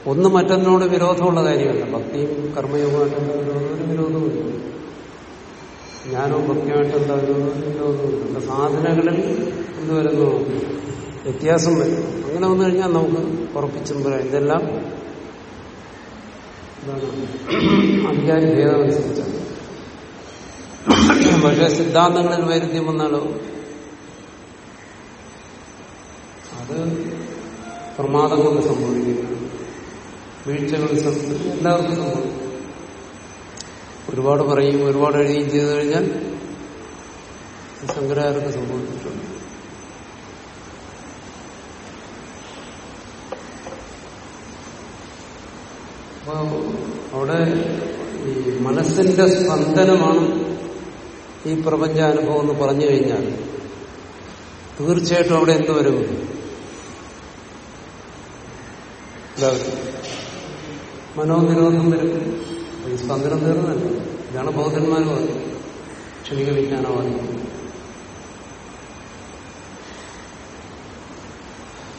ഒന്ന് മറ്റൊന്നിനോട് വിരോധമുള്ള കാര്യമല്ല. ഭക്തിയും കർമ്മയോഗമായിട്ട് എന്താ വിരോധം? ഒരു വിരോധമില്ല ജ്ഞാനവും ഭക്തിയുമായിട്ട് എന്താ വിരോധമില്ല എന്ത് വരുന്നു? വ്യത്യാസം വരും. അങ്ങനെ വന്നു കഴിഞ്ഞാൽ നമുക്ക് ഉറപ്പിച്ചും പറയാം. ഇതെല്ലാം അധികാരി ഭേദമനുസരിച്ചാണ് പക്ഷെ സിദ്ധാന്തങ്ങളിൽ വൈരുദ്ധ്യം വന്നാലോ? അത് പ്രമാദം കൊണ്ട് സംഭവിക്കുന്നു വീഴ്ചകൾ എല്ലാവർക്കും സംഭവിക്കും ഒരുപാട് പറയും ഒരുപാട് എഴുതുകയും ചെയ്തു കഴിഞ്ഞാൽ സംഗ്രഹാരൊക്കെ സംഭവിച്ചിട്ടുണ്ട്. അവിടെ ഈ മനസ്സിന്റെ സ്പന്ദനമാണ് ഈ പ്രപഞ്ചാനുഭവം എന്ന് പറഞ്ഞു കഴിഞ്ഞാൽ. തീർച്ചയായിട്ടും അവിടെ എന്ത് വരും മനോനിരോധം വരും. ഈ സ്പന്ദനം തീർന്നല്ല ഇതാണ് ബൗദ്ധന്മാർ പറഞ്ഞത്. ക്ഷണിക വിജ്ഞാനമാണ്.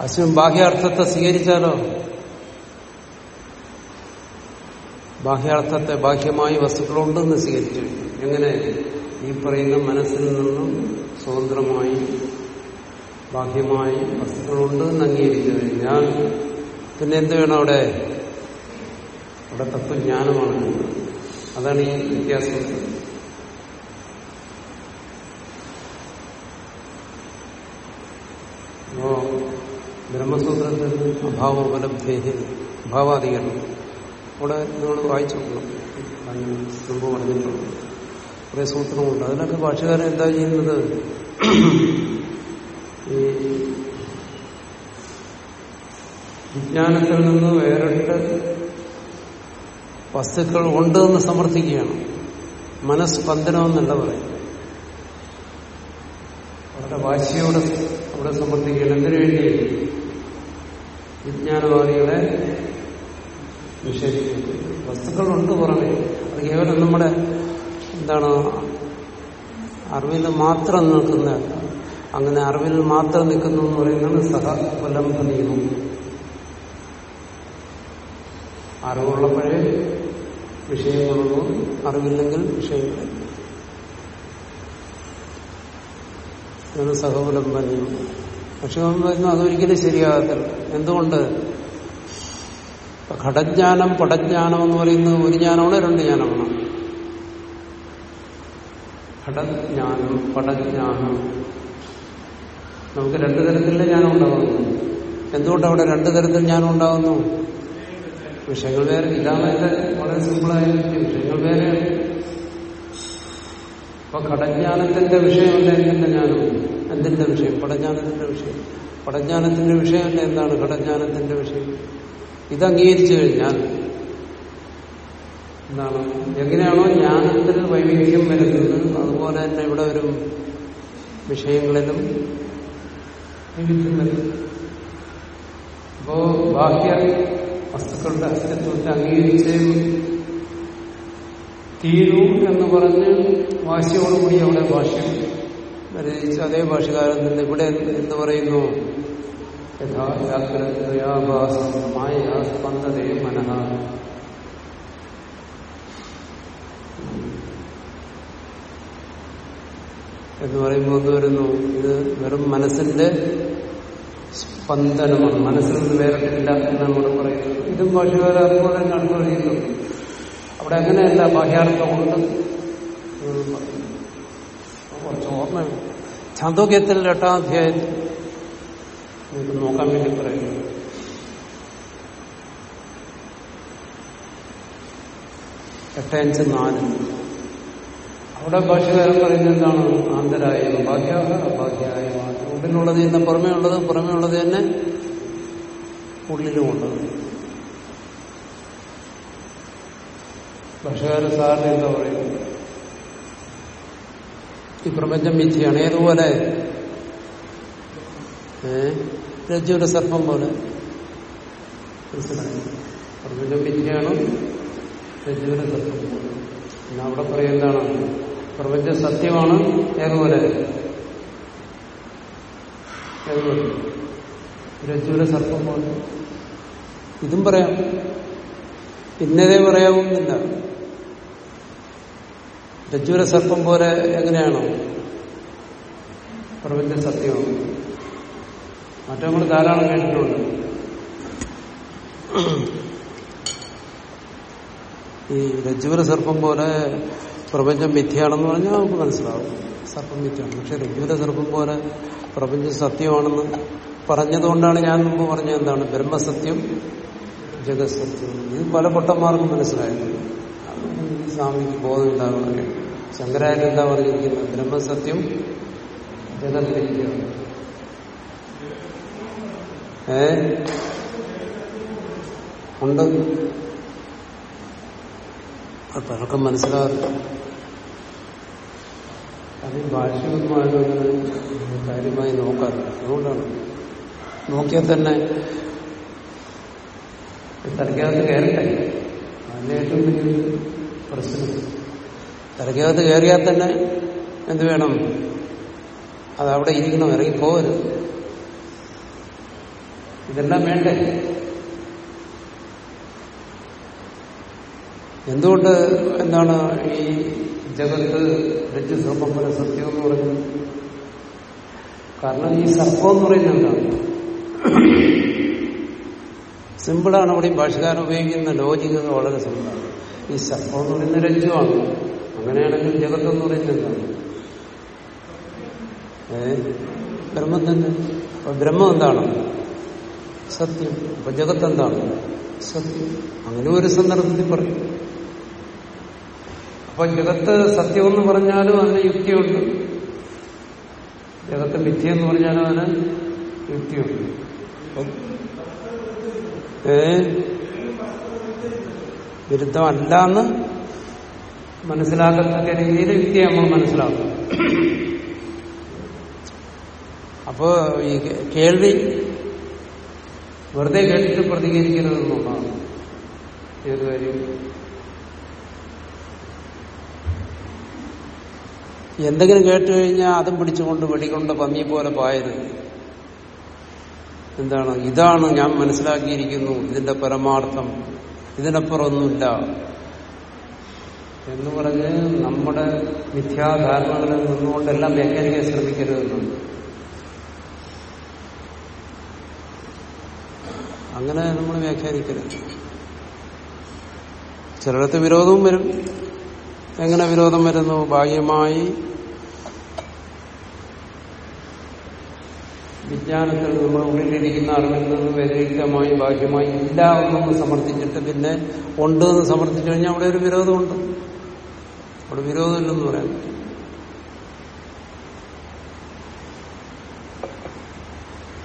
അശ്വം ബാഹ്യാർത്ഥത്തെ സ്വീകരിച്ചാലോ? ബാഹ്യാർത്ഥത്തെ ബാഹ്യമായി വസ്തുക്കളുണ്ടെന്ന് സ്വീകരിച്ചു എങ്ങനെ? ഈ പറയുന്ന മനസ്സിൽ നിന്നും സ്വതന്ത്രമായി ബാഹ്യമായി വസ്തുക്കളുണ്ട് എന്ന് അംഗീകരിച്ചു ഞാൻ പിന്നെ എന്ത് വേണം അവിടെ? അവിടെ തത്വജ്ഞാനമാണ്. അതാണ് ഈ വ്യത്യാസം. അപ്പോ ബ്രഹ്മസൂത്രത്തിൽ അഭാവോപലബ്ധേഹി അഭാവാധികരണം. അവിടെ നിങ്ങൾ വായിച്ചു നോക്കണം. മുമ്പ് പറഞ്ഞിട്ടുണ്ട്. കുറെ സൂത്രമുണ്ട് അതിനൊക്കെ ഭാഷകാരൻ എന്താ ചെയ്യുന്നത്? ഈ വിജ്ഞാനത്തിൽ നിന്ന് വേറിട്ട് വസ്തുക്കൾ ഉണ്ട് എന്ന് സമർത്ഥിക്കുകയാണ് മനസ്സ്പന്ദനമെന്നല്ല പറയും വളരെ വാശിയോടെ അവിടെ സമർത്ഥിക്കുകയാണ്. എന്തിനു വേണ്ടി വിജ്ഞാനവാദികളെ നിഷേധിക്കുന്നു വസ്തുക്കളുണ്ട് പുറമെ. അത് കേവലം നമ്മുടെ എന്താണ് അറിവിൽ മാത്രം നിൽക്കുന്ന അങ്ങനെ അറിവിൽ മാത്രം നിൽക്കുന്നു എന്ന് പറയുന്നത് സഹ നിയമം. അറിവുള്ളപ്പോഴേ വിഷയങ്ങളുള്ളൂ അറിവില്ലെങ്കിൽ വിഷയങ്ങളില്ല ഇതാണ് സഹഫലംബ നിയമം. പക്ഷെ അതൊരിക്കലും ശരിയാകത്തില്ല. എന്തുകൊണ്ട്? ഘടജ്ഞാനം പടജ്ഞാനം എന്ന് പറയുന്നത് ഒരു ജ്ഞാനമാണോ രണ്ട് ജ്ഞാനമാണോ. ഘടജ്ഞാനം പടജ്ഞാനം. നമുക്ക് രണ്ടു തരത്തിലുള്ള ജ്ഞാനം ഉണ്ടാകുന്നു. എന്തുകൊണ്ട് അവിടെ രണ്ടു തരത്തിൽ ജ്ഞാനം ഉണ്ടാകുന്നു? വിഷയങ്ങൾ വേറെ. ഇതാണ് വളരെ സിമ്പിളായിരിക്കും വിഷയങ്ങൾ വേറെ. അപ്പൊ ഘടജ്ഞാനത്തിന്റെ വിഷയമല്ല എന്തിന്റെ ജ്ഞാനം? എന്തിന്റെ വിഷയം? പടജ്ഞാനത്തിന്റെ വിഷയം. പടജ്ഞാനത്തിന്റെ വിഷയമല്ല എന്താണ് ഘടജ്ഞാനത്തിന്റെ വിഷയം? ഇത് അംഗീകരിച്ചു കഴിഞ്ഞാൽ എന്താണ്? എങ്ങനെയാണോ ജ്ഞാനത്തിൽ വൈവിധ്യം വരുന്നത് അതുപോലെ തന്നെ ഇവിടെ ഒരു വിഷയങ്ങളിലും വൈവിധ്യം വരും അപ്പോ ബാഹ്യ വസ്തുക്കളുടെ അസ്തിത്വത്തെ അംഗീകരിച്ച് തീരൂ എന്ന് പറഞ്ഞ് വാശിയോടുകൂടി അവിടെ ഭാഷ്യം രചിച്ച് അതേ ഭാഷകാരൻ തന്നെ ഇവിടെ എന്ന് പറയുന്നു? യഥാ മനഃ എന്ന് പറയുമ്പോൾ എന്ത് വരുന്നു? ഇത് വെറും മനസ്സിന്റെ സ്പന്ദനമാണ്. മനസ്സിൽ നിന്ന് വേറിട്ടില്ല എന്നാണ് ഇവിടെ പറയുന്നത്. ഇതും ഭാഷകാരൻ അതുപോലെ തന്നെ അനുഭവിക്കുന്നു. അവിടെ അങ്ങനെയല്ല ബാഹ്യാർത്ഥമുണ്ട്. കുറച്ച് ഓർമ്മ ഛാന്തോക്യത്തിൽ എട്ടാം അധ്യായത്തിൽ നിങ്ങൾക്ക് നോക്കാൻ വേണ്ടി പറയുന്നു. എട്ട് അഞ്ച് നാല്. അവിടെ ഭാഷകാരൻ പറയുന്നത് എന്താണ്? ആന്തരായ ബാഹ്യാഹ അബാഹ്യായ ഉള്ളിലുള്ളത് തന്നെ പുറമേ ഉള്ളത് പുറമേ ഉള്ളത് തന്നെ ഉള്ളിലുമുള്ളത് ഭാഷകാരൻ സാറിന് എന്താ പറയുന്നത്? ഈ പ്രപഞ്ചം മിഥ്യയാണ്. ഏതുപോലെ? രജ്ജുവിന്റെ സർപ്പം പോലെ. മനസ്സിലായി? പ്രപഞ്ചം മിഥ്യയാണ് രജ്ജുവിന്റെ സർപ്പം പോലെ. പിന്നെ അവിടെ പറയും എന്താണ്? പ്രപഞ്ച സത്യമാണ് ഏതുപോലെ? ഏതുപോലെ? രജ്ജുവിന്റെ സർപ്പം പോലെ. ഇതും പറയാം. ഇന്നതേ പറയാവുന്നില്ല. രജ്ജുവിലെ സർപ്പം പോലെ എങ്ങനെയാണോ? പ്രപഞ്ച സത്യമാണ്. മറ്റേ നമ്മൾ ധാരാളം കേട്ടിട്ടുണ്ട്. ഈ രജ്ജുവിന് സർപ്പം പോലെ പ്രപഞ്ചം മിഥ്യയാണെന്ന് പറഞ്ഞാൽ നമുക്ക് മനസ്സിലാവും. സർപ്പം മിഥ്യയാണ്. പക്ഷെ രജ്ജുവിലെ സർപ്പം പോലെ പ്രപഞ്ചം സത്യമാണെന്ന് പറഞ്ഞതുകൊണ്ടാണ് ഞാൻ മുമ്പ് പറഞ്ഞത് എന്താണ്? ബ്രഹ്മസത്യം ജഗസത്യം സത്യം ഇത് പല പൊട്ടന്മാർക്കും മനസ്സിലായത് സ്വാമിക്ക് സ്വാമിക്ക് ബോധമില്ലാതെ ശങ്കരാചാര്യ എന്താ പറഞ്ഞിരിക്കുന്നത്? ബ്രഹ്മസത്യം ജഗത് മിഥ്യമാണ് ഏ? ഉണ്ട്. പലർക്കും മനസ്സിലാകാറില്ല അത് ഭാഷയൊന്നും കാര്യമായി നോക്കാറില്ല അതുകൊണ്ടാണ്. നോക്കിയാൽ തന്നെ തലയ്ക്കകത്ത് കയറട്ടെ. അതിന്റെ ഏറ്റവും വലിയൊരു പ്രശ്നം. തലയ്ക്കകത്ത് കയറിയാൽ തന്നെ എന്ത് വേണം? അതവിടെ ഇരിക്കണം ഇറങ്ങി പോകരുത് ഇതെല്ലാം വേണ്ടേ? എന്തുകൊണ്ട് എന്താണ് ഈ ജഗത്ത് രജ്ജു സർപ്പം പോലെ സത്യം എന്ന് പറയുന്നത് കാരണം ഈ സർപ്പം എന്ന് പറയുന്നത് എന്താണ് സിമ്പിളാണ് അവിടെ ഭാഷകാരൻ ഉപയോഗിക്കുന്ന ലോജിക് വളരെ സിമ്പിളാണ്. ഈ സർപ്പം എന്ന് പറയുന്ന രജ്ജുവാണ്. അങ്ങനെയാണെങ്കിൽ ജഗത്ത് എന്ന് പറയുന്നത് എന്താണ് ഏ? ബ്രഹ്മം എന്താണ്? സത്യം. അപ്പൊ ജഗത്ത് എന്താണ് സത്യം. അങ്ങനെ ഒരു സന്ദർഭത്തിൽ പറയും. അപ്പൊ ജഗത്ത് സത്യമെന്ന് പറഞ്ഞാലും അതിന് യുക്തിയുണ്ട്. ജഗത്ത് മിഥ്യ എന്ന് പറഞ്ഞാലും അതിന് യുക്തിയുണ്ട്. ഏ? വിരുദ്ധമല്ല എന്ന് മനസ്സിലാക്കത്തക്ക രീതിയിൽ യുക്തി നമ്മൾ മനസ്സിലാക്കും. അപ്പോ ഈ കേൾവി വെറുതെ കേട്ടിട്ട് പ്രതികരിക്കരുതെന്നുള്ളതാണ് ഏത് കാര്യം. എന്തെങ്കിലും കേട്ടു കഴിഞ്ഞാൽ അതും പിടിച്ചുകൊണ്ട് വെടികൊണ്ട് പമ്മി പോലെ പായരുത്. എന്താണ്? ഇതാണ് ഞാൻ മനസ്സിലാക്കിയിരിക്കുന്നു. ഇതിന്റെ പരമാർത്ഥം. ഇതിനപ്പുറമൊന്നുമില്ല എന്ന് പറഞ്ഞ് നമ്മുടെ മിഥ്യാധാരണകളിൽ നിന്നുകൊണ്ടെല്ലാം വ്യാഖ്യാനിക്കാൻ ശ്രമിക്കരുതെന്നുണ്ട് അങ്ങനെ നമ്മൾ വ്യാഖ്യാനിക്കരുത്. ചിലയിടത്ത് വിരോധവും വരും. എങ്ങനെ വിരോധം വരുന്നു? ബാഹ്യമായി വിജ്ഞാനത്തിൽ നമ്മുടെ ഉള്ളിലിരിക്കുന്ന അറിവിൽ നിന്ന് വ്യതിരിക്തമായി ബാഹ്യമായി ഇല്ല എന്നൊന്ന് സമർത്ഥിച്ചിട്ട് പിന്നെ ഉണ്ട് എന്ന് സമർത്ഥിച്ചു കഴിഞ്ഞാൽ അവിടെ ഒരു വിരോധമുണ്ട്. അവിടെ വിരോധമില്ലെന്ന് പറയാൻ പറ്റും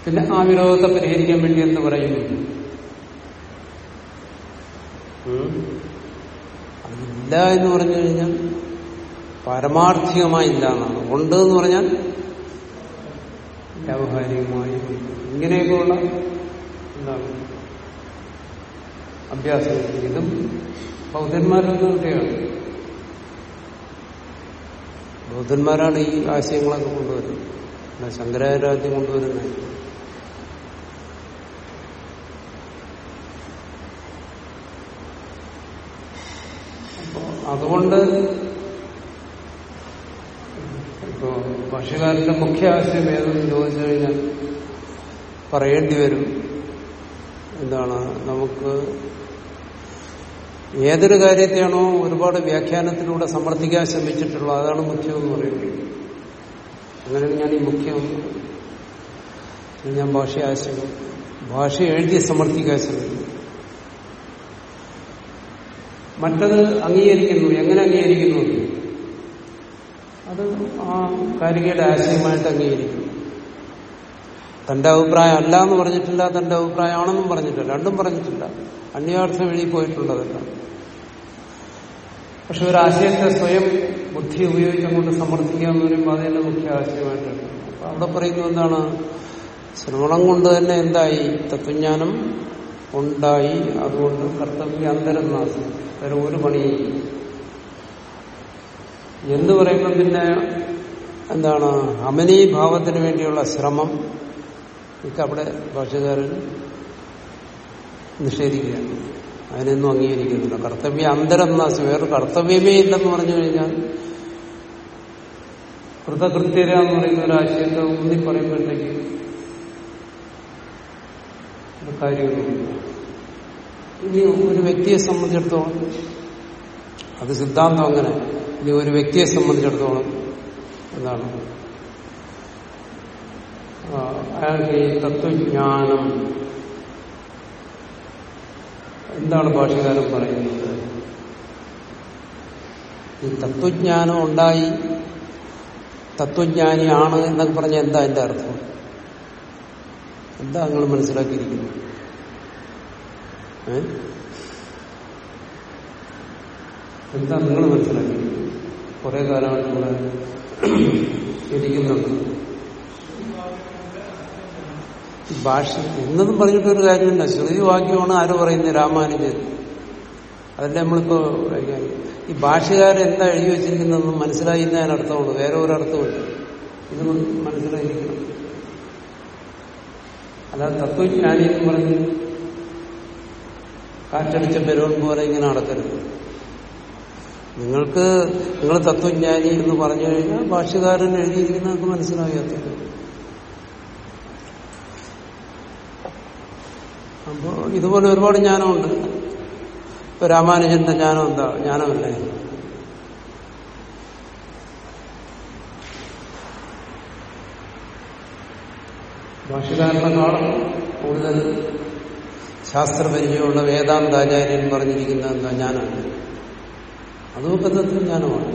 പിന്നെ ആ വിരോധത്തെ പരിഹരിക്കാൻ വേണ്ടി എന്ന് പറയുന്നു? അതില്ല എന്ന് പറഞ്ഞു കഴിഞ്ഞാൽ പരമാർത്ഥികമായി ഇല്ല എന്നാണ്. ഉണ്ട് എന്ന് പറഞ്ഞാൽ വ്യാവഹാരികമായി ഇങ്ങനെയൊക്കെയുള്ള എന്താണ്? അഭ്യാസം ഇതും ബൗദ്ധന്മാരൊന്നും കൂട്ടിയാണ് ബൗദ്ധന്മാരാണ് ഈ ആശയങ്ങളൊക്കെ കൊണ്ടുവരുന്നത്. ശങ്കരാചാര്യം കൊണ്ടുവരുന്നത് അപ്പോ അതുകൊണ്ട് ഇപ്പോ ഭാഷകാരന്റെ മുഖ്യ ആശയം ഏതെന്ന് ചോദിച്ചു കഴിഞ്ഞാൽ പറയേണ്ടി വരും. എന്താണ്? നമുക്ക് ഏതൊരു കാര്യത്തെയാണോ ഒരുപാട് വ്യാഖ്യാനത്തിലൂടെ സമർത്ഥിക്കാൻ ശ്രമിച്ചിട്ടുള്ളത്? അതാണ് മുഖ്യം എന്ന് പറയുന്നത്. അങ്ങനെയാണ് ഞാൻ ഈ മുഖ്യം ഞാൻ ഭാഷ ആശയം ഭാഷ എഴുതി സമർത്ഥിക്കാൻ ശ്രമിക്കും മറ്റത് അംഗീകരിക്കുന്നു. എങ്ങനെ അംഗീകരിക്കുന്നു? അത് ആ കാരികയുടെ ആശയമായിട്ട് അംഗീകരിക്കുന്നു. തന്റെ അഭിപ്രായം അല്ല എന്ന് പറഞ്ഞിട്ടില്ല തന്റെ അഭിപ്രായമാണെന്നും പറഞ്ഞിട്ടില്ല രണ്ടും പറഞ്ഞിട്ടില്ല. അന്യാർത്ഥം എഴുതി പോയിട്ടുള്ളതല്ല. പക്ഷെ ഒരു ആശയത്തെ സ്വയം ബുദ്ധി ഉപയോഗിച്ചുകൊണ്ട് സമർത്ഥിക്കുക എന്ന് പറയുമ്പോൾ അതിന്റെ മുഖ്യ ആശയമായിട്ടുണ്ട് അപ്പൊ അവിടെ പറയുന്നത് എന്താണ്? ശ്രവണം കൊണ്ട് തന്നെ എന്തായി? തത്വജ്ഞാനം ഉണ്ടായി. അതുകൊണ്ട് കർത്തവ്യ അന്തരനാശം വേറെ ഒരു പണിയും എന്ന് പറയുമ്പോൾ പിന്നെ എന്താണ്? അമനീ ഭാവത്തിന് വേണ്ടിയുള്ള ശ്രമം ഒക്കെ അവിടെ ഭാഷകാരൻ നിഷേധിക്കുകയാണ്. അതിനൊന്നും അംഗീകരിക്കുന്നില്ല. കർത്തവ്യ അന്തരനാശം വേറെ കർത്തവ്യമേ ഇല്ലെന്ന് പറഞ്ഞു കഴിഞ്ഞാൽ കൃതകൃത്യത എന്ന് പറയുന്ന ഒരു ആശയത്തെ ഊന്നി പറയുമ്പോഴത്തേക്ക് കാര്യങ്ങളൊന്നുമില്ല ഇനി ഒരു വ്യക്തിയെ സംബന്ധിച്ചിടത്തോളം അത് സിദ്ധാന്തം അങ്ങനെ ഇനി ഒരു വ്യക്തിയെ സംബന്ധിച്ചിടത്തോളം എന്താണ്? അയാൾക്ക് ഈ തത്വജ്ഞാനം എന്താണ് ഭാഷകാരൻ പറയുന്നത്? ഈ തത്വജ്ഞാനം ഉണ്ടായി തത്വജ്ഞാനിയാണ് എന്നൊക്കെ പറഞ്ഞാൽ എന്താ എന്റെ അർത്ഥം? എന്താ നിങ്ങൾ മനസ്സിലാക്കിയിരിക്കുന്നത്? എന്താ നിങ്ങൾ മനസ്സിലാക്കി? കുറെ കാലമാണ് ഇവിടെ ഇരിക്കുന്നുണ്ട്. ഈ ഭാഷ എന്നതും പറഞ്ഞിട്ടൊരു കാര്യമില്ല. ശ്രുതി വാക്യമാണ് ആര് പറയുന്നത്? രാമാനുജൻ. അതല്ലേ നമ്മളിപ്പോ. ഈ ഭാഷകാരൻ എന്താ എഴുതി വെച്ചിരിക്കുന്നതെന്ന് മനസ്സിലാക്കുന്നതിന് അർത്ഥമുള്ളൂ വേറെ ഒരു അർത്ഥമില്ല ഇത് മനസ്സിലായിരിക്കണം. അല്ലാതെ തത്വജ്ഞാനി എന്ന് പറഞ്ഞ് കാറ്റടിച്ച ബലൂൺ പോലെ ഇങ്ങനെ നടക്കരുത് നിങ്ങൾക്ക് നിങ്ങൾ തത്വജ്ഞാനി എന്ന് പറഞ്ഞു കഴിഞ്ഞാൽ ഭാഷകാരൻ എഴുതിയിരിക്കുന്നതൊക്കെ മനസ്സിലാകാത്ത അപ്പോ ഇതുപോലെ ഒരുപാട് ജ്ഞാനമുണ്ട്. ഇപ്പൊ രാമാനുജന്റെ ജ്ഞാനം എന്താ? ജ്ഞാനമല്ലേ ഭാഷകാരനെക്കാളും കൂടുതൽ ശാസ്ത്രപരിചയമുള്ള വേദാന്താചാര്യൻ പറഞ്ഞിരിക്കുന്ന എന്താ ഞാനാണ്? അതും അതുമൊക്കെ ജ്ഞാനമാണ്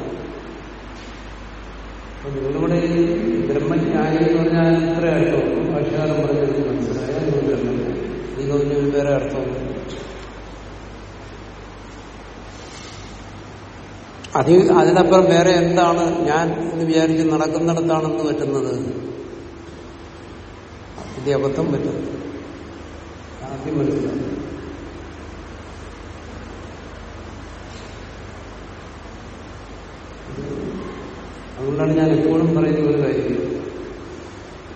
അപ്പൊ നിങ്ങളിവിടെ ഈ ബ്രഹ്മജ്ഞാനി എന്ന് പറഞ്ഞാൽ ഇത്ര അർത്ഥമുള്ളൂ ഭാഷകാരൻ പറഞ്ഞത് മനസ്സിലായാൽ നിങ്ങൾ വേറെ അർത്ഥമുണ്ട് അതി അതിനപ്പുറം വേറെ എന്താണ് ഞാൻ എന്ന് വിചാരിച്ച് നടക്കുന്നിടത്താണെന്ന് പറ്റുന്നത്? അബദ്ധം പറ്റും ആദ്യം മനസ്സിലാക്കി അതുകൊണ്ടാണ് ഞാൻ എപ്പോഴും പറയുന്ന ഒരു കാര്യം.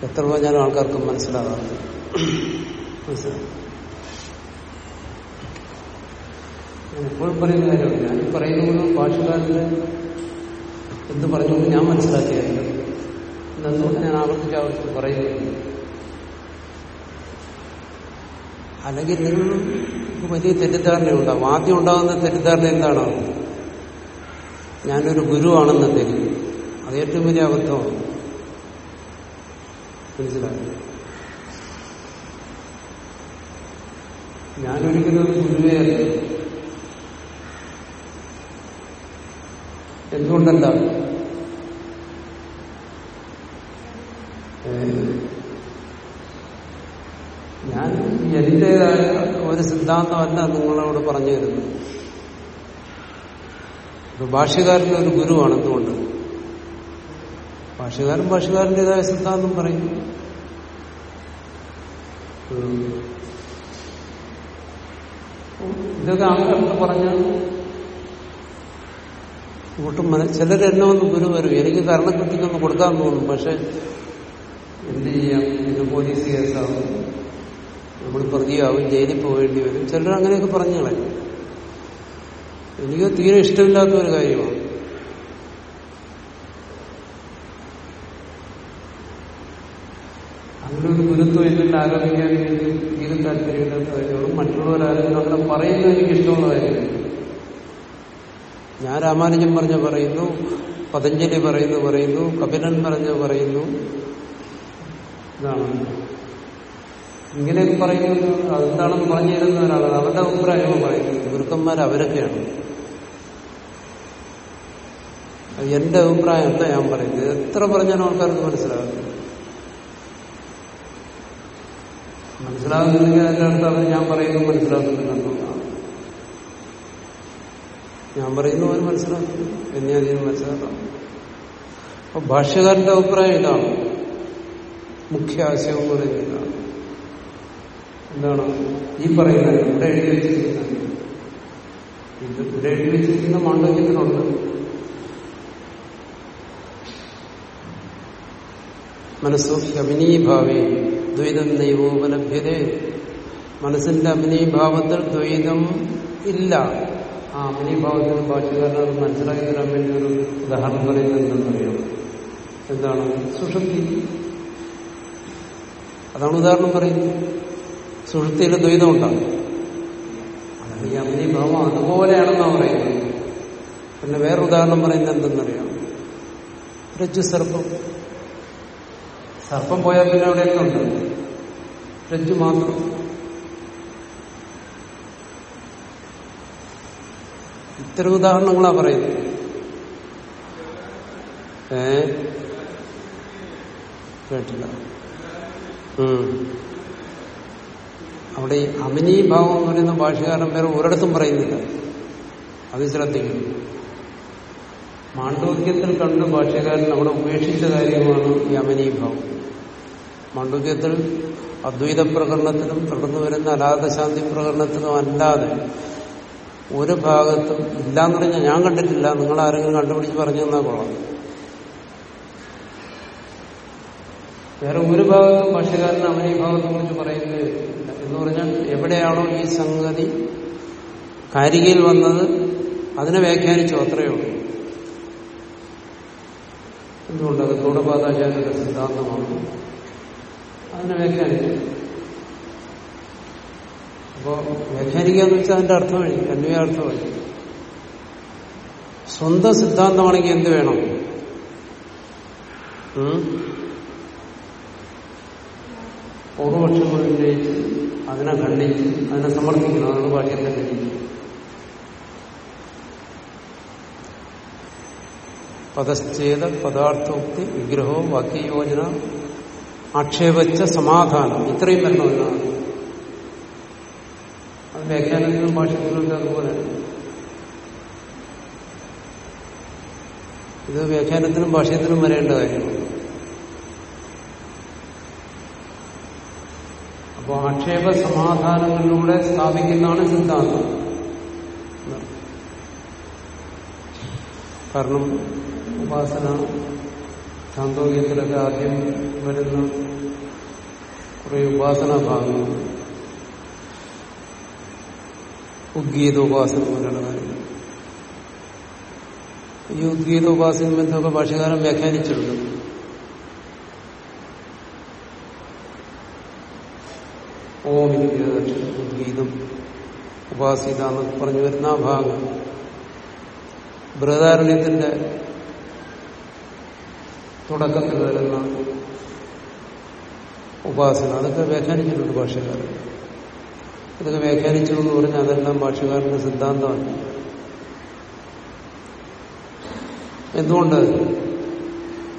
എത്ര പറഞ്ഞാലും ആൾക്കാർക്ക് മനസ്സിലാകാറുണ്ട് മനസ്സിലാവും ഞാൻ എപ്പോഴും പറയുന്ന കാര്യമാണ്. ഞാൻ പറയുന്നത് ഭാഷകാരന് എന്ത് പറഞ്ഞുകൊണ്ട് ഞാൻ മനസ്സിലാക്കിയായിരുന്നു എന്നുകൊണ്ട് ഞാൻ ആവർത്തിച്ച് ആവർത്തിച്ച് പറയുന്നില്ല അല്ലെങ്കിൽ നിങ്ങൾക്ക് വലിയ തെറ്റിദ്ധാരണ ഉണ്ടാവും ആദ്യം ഉണ്ടാകുന്ന തെറ്റിദ്ധാരണ എന്താണ്? ഞാനൊരു ഗുരുവാണെന്ന് തെരിയും അത് ഏറ്റവും വലിയ അബദ്ധമാണ് മനസ്സിലായി? ഞാനൊരിക്കലും ഒരു ഗുരുവേ അല്ല. എന്തുകൊണ്ടല്ല എന്റേതായ ഒരു സിദ്ധാന്തമല്ല നിങ്ങളോട് പറഞ്ഞു തരുന്നത്. ഭാഷ്യകാരൻ ഒരു ഗുരുവാണ് എന്തുകൊണ്ട് ഭാഷ്യകാരൻ ഭാഷ്യകാരന്റെതായ സിദ്ധാന്തം പറയും. ഇതൊക്കെ അങ്ങനെ പറഞ്ഞാൽ ഒട്ടും ചിലർ എന്നെ ഒന്ന് ഗുരു വരും. എനിക്ക് കരണക്കുട്ടിക്കൊന്ന് കൊടുക്കാൻ തോന്നും. പക്ഷെ എന്ത് ചെയ്യാം? ഇത് പോലീസ് കേസാവും. നമ്മൾ പ്രതിയാവും ജയിലിൽ പോകേണ്ടി വരും. ചിലർ അങ്ങനെയൊക്കെ പറഞ്ഞു കളഞ്ഞു എനിക്ക് തീരെ ഇഷ്ടമില്ലാത്ത ഒരു കാര്യമാണ്. അങ്ങനെ ഒരു ഗുരുത്വം എന്നിട്ട് ആരോപിക്കാൻ വേണ്ടി തീരെ താല്പര്യമില്ലാത്ത കാര്യമാണ്. മറ്റുള്ളവരാരും അങ്ങനെ പറയുന്നത് എനിക്ക് ഇഷ്ടമുള്ള കാര്യമില്ല. ഞാൻ രാമാനുജൻ പറഞ്ഞ പറയുന്നു പതഞ്ജലി പറയുന്നു പറയുന്നു കപിലൻ പറഞ്ഞ പറയുന്നു. ഇതാണ്. ഇങ്ങനെയൊക്കെ പറയുന്നത് അതെന്താണെന്ന് പറഞ്ഞു തരുന്ന ഒരാളാണ്. അവരുടെ അഭിപ്രായമാണ് പറയുന്നത്. ഗുരുക്കന്മാർ അവരൊക്കെയാണ്. എന്റെ അഭിപ്രായം എന്താ ഞാൻ പറയുന്നത്. എത്ര പറഞ്ഞാലും ആൾക്കാർക്ക് മനസ്സിലാകും മനസ്സിലാകുന്നില്ലെങ്കിൽ അതിന്റെ അർത്ഥം ഞാൻ പറയുന്നത് മനസ്സിലാക്കുന്നില്ലെന്നുള്ളതാണ് ഞാൻ പറയുന്നു അവർ മനസ്സിലാക്കുന്നു എന്നെ അധികം മനസ്സിലാക്കാം അപ്പൊ ഭാഷ്യകാരന്റെ അഭിപ്രായം ഇതാണ്. മുഖ്യ ആശയം പറയുന്നത്. എന്താണ്? ഈ പറയുന്നത് ഇവിടെ എഴുതി വെച്ചിരിക്കുന്നത് ഇത് ഇവിടെ എഴുതി വെച്ചിരിക്കുന്ന മാണ്ഡവ്യത്തിനുണ്ട് മനസ്സു അഭിനീഭാവേ ദ്വൈതം നൈവോപലഭ്യതേ മനസ്സിന്റെ അഭിനീഭാവത്തിൽ ദ്വൈതം ഇല്ല. ആ അഭിനീഭാവത്തിന് ഭാഷകാരനത് മനസ്സിലാക്കി തരാൻ വേണ്ടി ഒരു ഉദാഹരണം പറയുന്നത് എന്തെന്നറിയാം എന്താണ്? സുഷുപ്തി. അതാണ് ഉദാഹരണം പറയുന്നത്. സുഷുപ്തിയിൽ ദ്വൈതം ഉണ്ടാകും അതാണ് ഈ അഭിനീഭാവം അതുപോലെയാണെന്നാണ് പറയുന്നത്. പിന്നെ വേറെ ഉദാഹരണം പറയുന്നത് എന്തെന്നറിയാം? രജ്ജു സർപ്പം സർപ്പം പോയാൽ പിന്നെ അവിടെയൊക്കെ ഉണ്ട്. രജ്ജു മാത്രം. ഇത്തരം ഉദാഹരണങ്ങളാ പറയുന്നത്. ഏ? കേട്ടില്ല. അവിടെ ഈ അമിനീഭാവം എന്ന് പറയുന്ന ഭാഷകാരൻ വേറെ ഒരിടത്തും പറയുന്നില്ല. അത് ശ്രദ്ധിക്കുന്നു മാണ്ഡവ്യത്തിൽ കണ്ട് ഭാഷകാരൻ അവിടെ ഉപേക്ഷിച്ച കാര്യമാണ് ഈ അമനീഭാവം മാണ്ഡവ്യത്തിൽ അദ്വൈത പ്രകടനത്തിലും തുടർന്നു വരുന്ന അലാദശാന്തി പ്രകടനത്തിലും അല്ലാതെ ഒരു ഭാഗത്തും ഇല്ലാന്ന് പറഞ്ഞാൽ ഞാൻ കണ്ടിട്ടില്ല. നിങ്ങൾ ആരെങ്കിലും കണ്ടുപിടിച്ച് പറഞ്ഞു തന്നാൽ കൊള്ളാം. വേറെ ഒരു ഭാഗത്തും ഭാഷകാരൻ അമനീഭാവത്തെ കുറിച്ച് പറയുന്നത്. എന്ന് പറഞ്ഞാൽ എവിടെയാണോ ഈ സംഗതി കാരികയിൽ വന്നത് അതിനെ വ്യാഖ്യാനിച്ചു അത്രയേ ഉള്ളൂ. എന്തുകൊണ്ട് അത് ഗൗഡപാദാചാര്യരുടെ സിദ്ധാന്തമാണ്? അതിനെ വ്യാഖ്യാനിച്ചു. അപ്പോ വ്യാഖ്യാനിക്കാന്ന് വെച്ചാൽ അതിന്റെ അർത്ഥം വഴി അന്വയാർത്ഥം വഴി സ്വന്തം സിദ്ധാന്തമാണെങ്കിൽ എന്ത് വേണം? പൂർവപക്ഷങ്ങൾ ഉന്നയിച്ച് അതിനെ ഖണ്ഡിച്ച് അതിനെ സമർത്ഥിക്കുന്നു അതാണ് ഭാഷയുടെ ഖണ്ഡിക്കുന്നത് പദശ്ചേത പദാർത്ഥോക്തി വിഗ്രഹോ വാക്യയോജന ആക്ഷേപച്ച സമാധാനം. ഇത്രയും വരണമെന്നാണ് അത് വ്യാഖ്യാനത്തിനും ഭാഷത്തിനും അതുപോലെ. ഇത് വ്യാഖ്യാനത്തിനും ഭാഷയത്തിനും വരേണ്ട കാര്യമാണ്. അപ്പോൾ ആക്ഷേപ സമാധാനങ്ങളിലൂടെ സ്ഥാപിക്കുന്നതാണ് സിദ്ധാന്തം. കാരണം ഉപാസന സാന്തോക്യത്തിലൊക്കെ ആദ്യം വരുന്ന കുറെ ഉപാസനാ ഭാഗങ്ങൾ. ഉദ്ഗീത ഉപാസന പോലെയുള്ള കാര്യങ്ങൾ. ഈ ഉദ്ഗീത ഉപാസന ബന്ധമൊക്കെ ഭാഷകാരം വ്യാഖ്യാനിച്ചിട്ടുണ്ട്. ഓം ഉദ്ഗീതം ഉപാസിത എന്നൊക്കെ പറഞ്ഞു വരുന്ന ആ ഭാഗം. ബൃഹദാരണ്യത്തിന്റെ തുടക്കത്തിൽ വരുന്ന ഉപാസന. അതൊക്കെ വ്യാഖ്യാനിച്ചിട്ടുണ്ട് ഭാഷകാരൻ ഇതൊക്കെ വ്യാഖ്യാനിച്ചു എന്ന് പറഞ്ഞാൽ അതെല്ലാം ഭാഷകാരന്റെ സിദ്ധാന്തമാണ്. എന്തുകൊണ്ട്?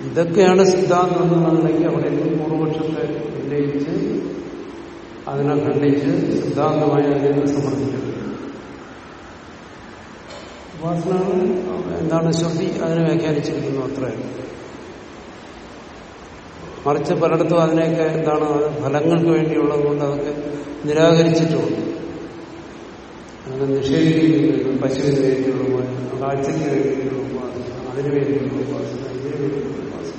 ഇതൊക്കെയാണ് സിദ്ധാന്തം എന്നുള്ളതെങ്കിൽ അവിടെ പൂർവപക്ഷത്തെ ഉന്നയിച്ച് അതിനെ ഖണ്ഡിച്ച് സിദ്ധാന്തമായി അതിനെ സമർപ്പിക്കുന്നത് ഉപാസന എന്താണ് ശ്രുതി അതിനെ വ്യാഖ്യാനിച്ചിരിക്കുന്നു അത്രയും മറിച്ച് പലയിടത്തും അതിനെയൊക്കെ എന്താണ് അത് ഫലങ്ങൾക്ക് വേണ്ടിയുള്ളത് കൊണ്ട് അതൊക്കെ നിരാകരിച്ചിട്ടുണ്ട്. അങ്ങനെ നിഷേധിക്കുന്നു പശുവിന് വേണ്ടിയുള്ള ഉപാസന കാഴ്ചയ്ക്ക് വേണ്ടിയുള്ള ഉപാസന അതിനു വേണ്ടിയുള്ള ഉപാസന ഇതിനു വേണ്ടിയുള്ള ഉപാസന.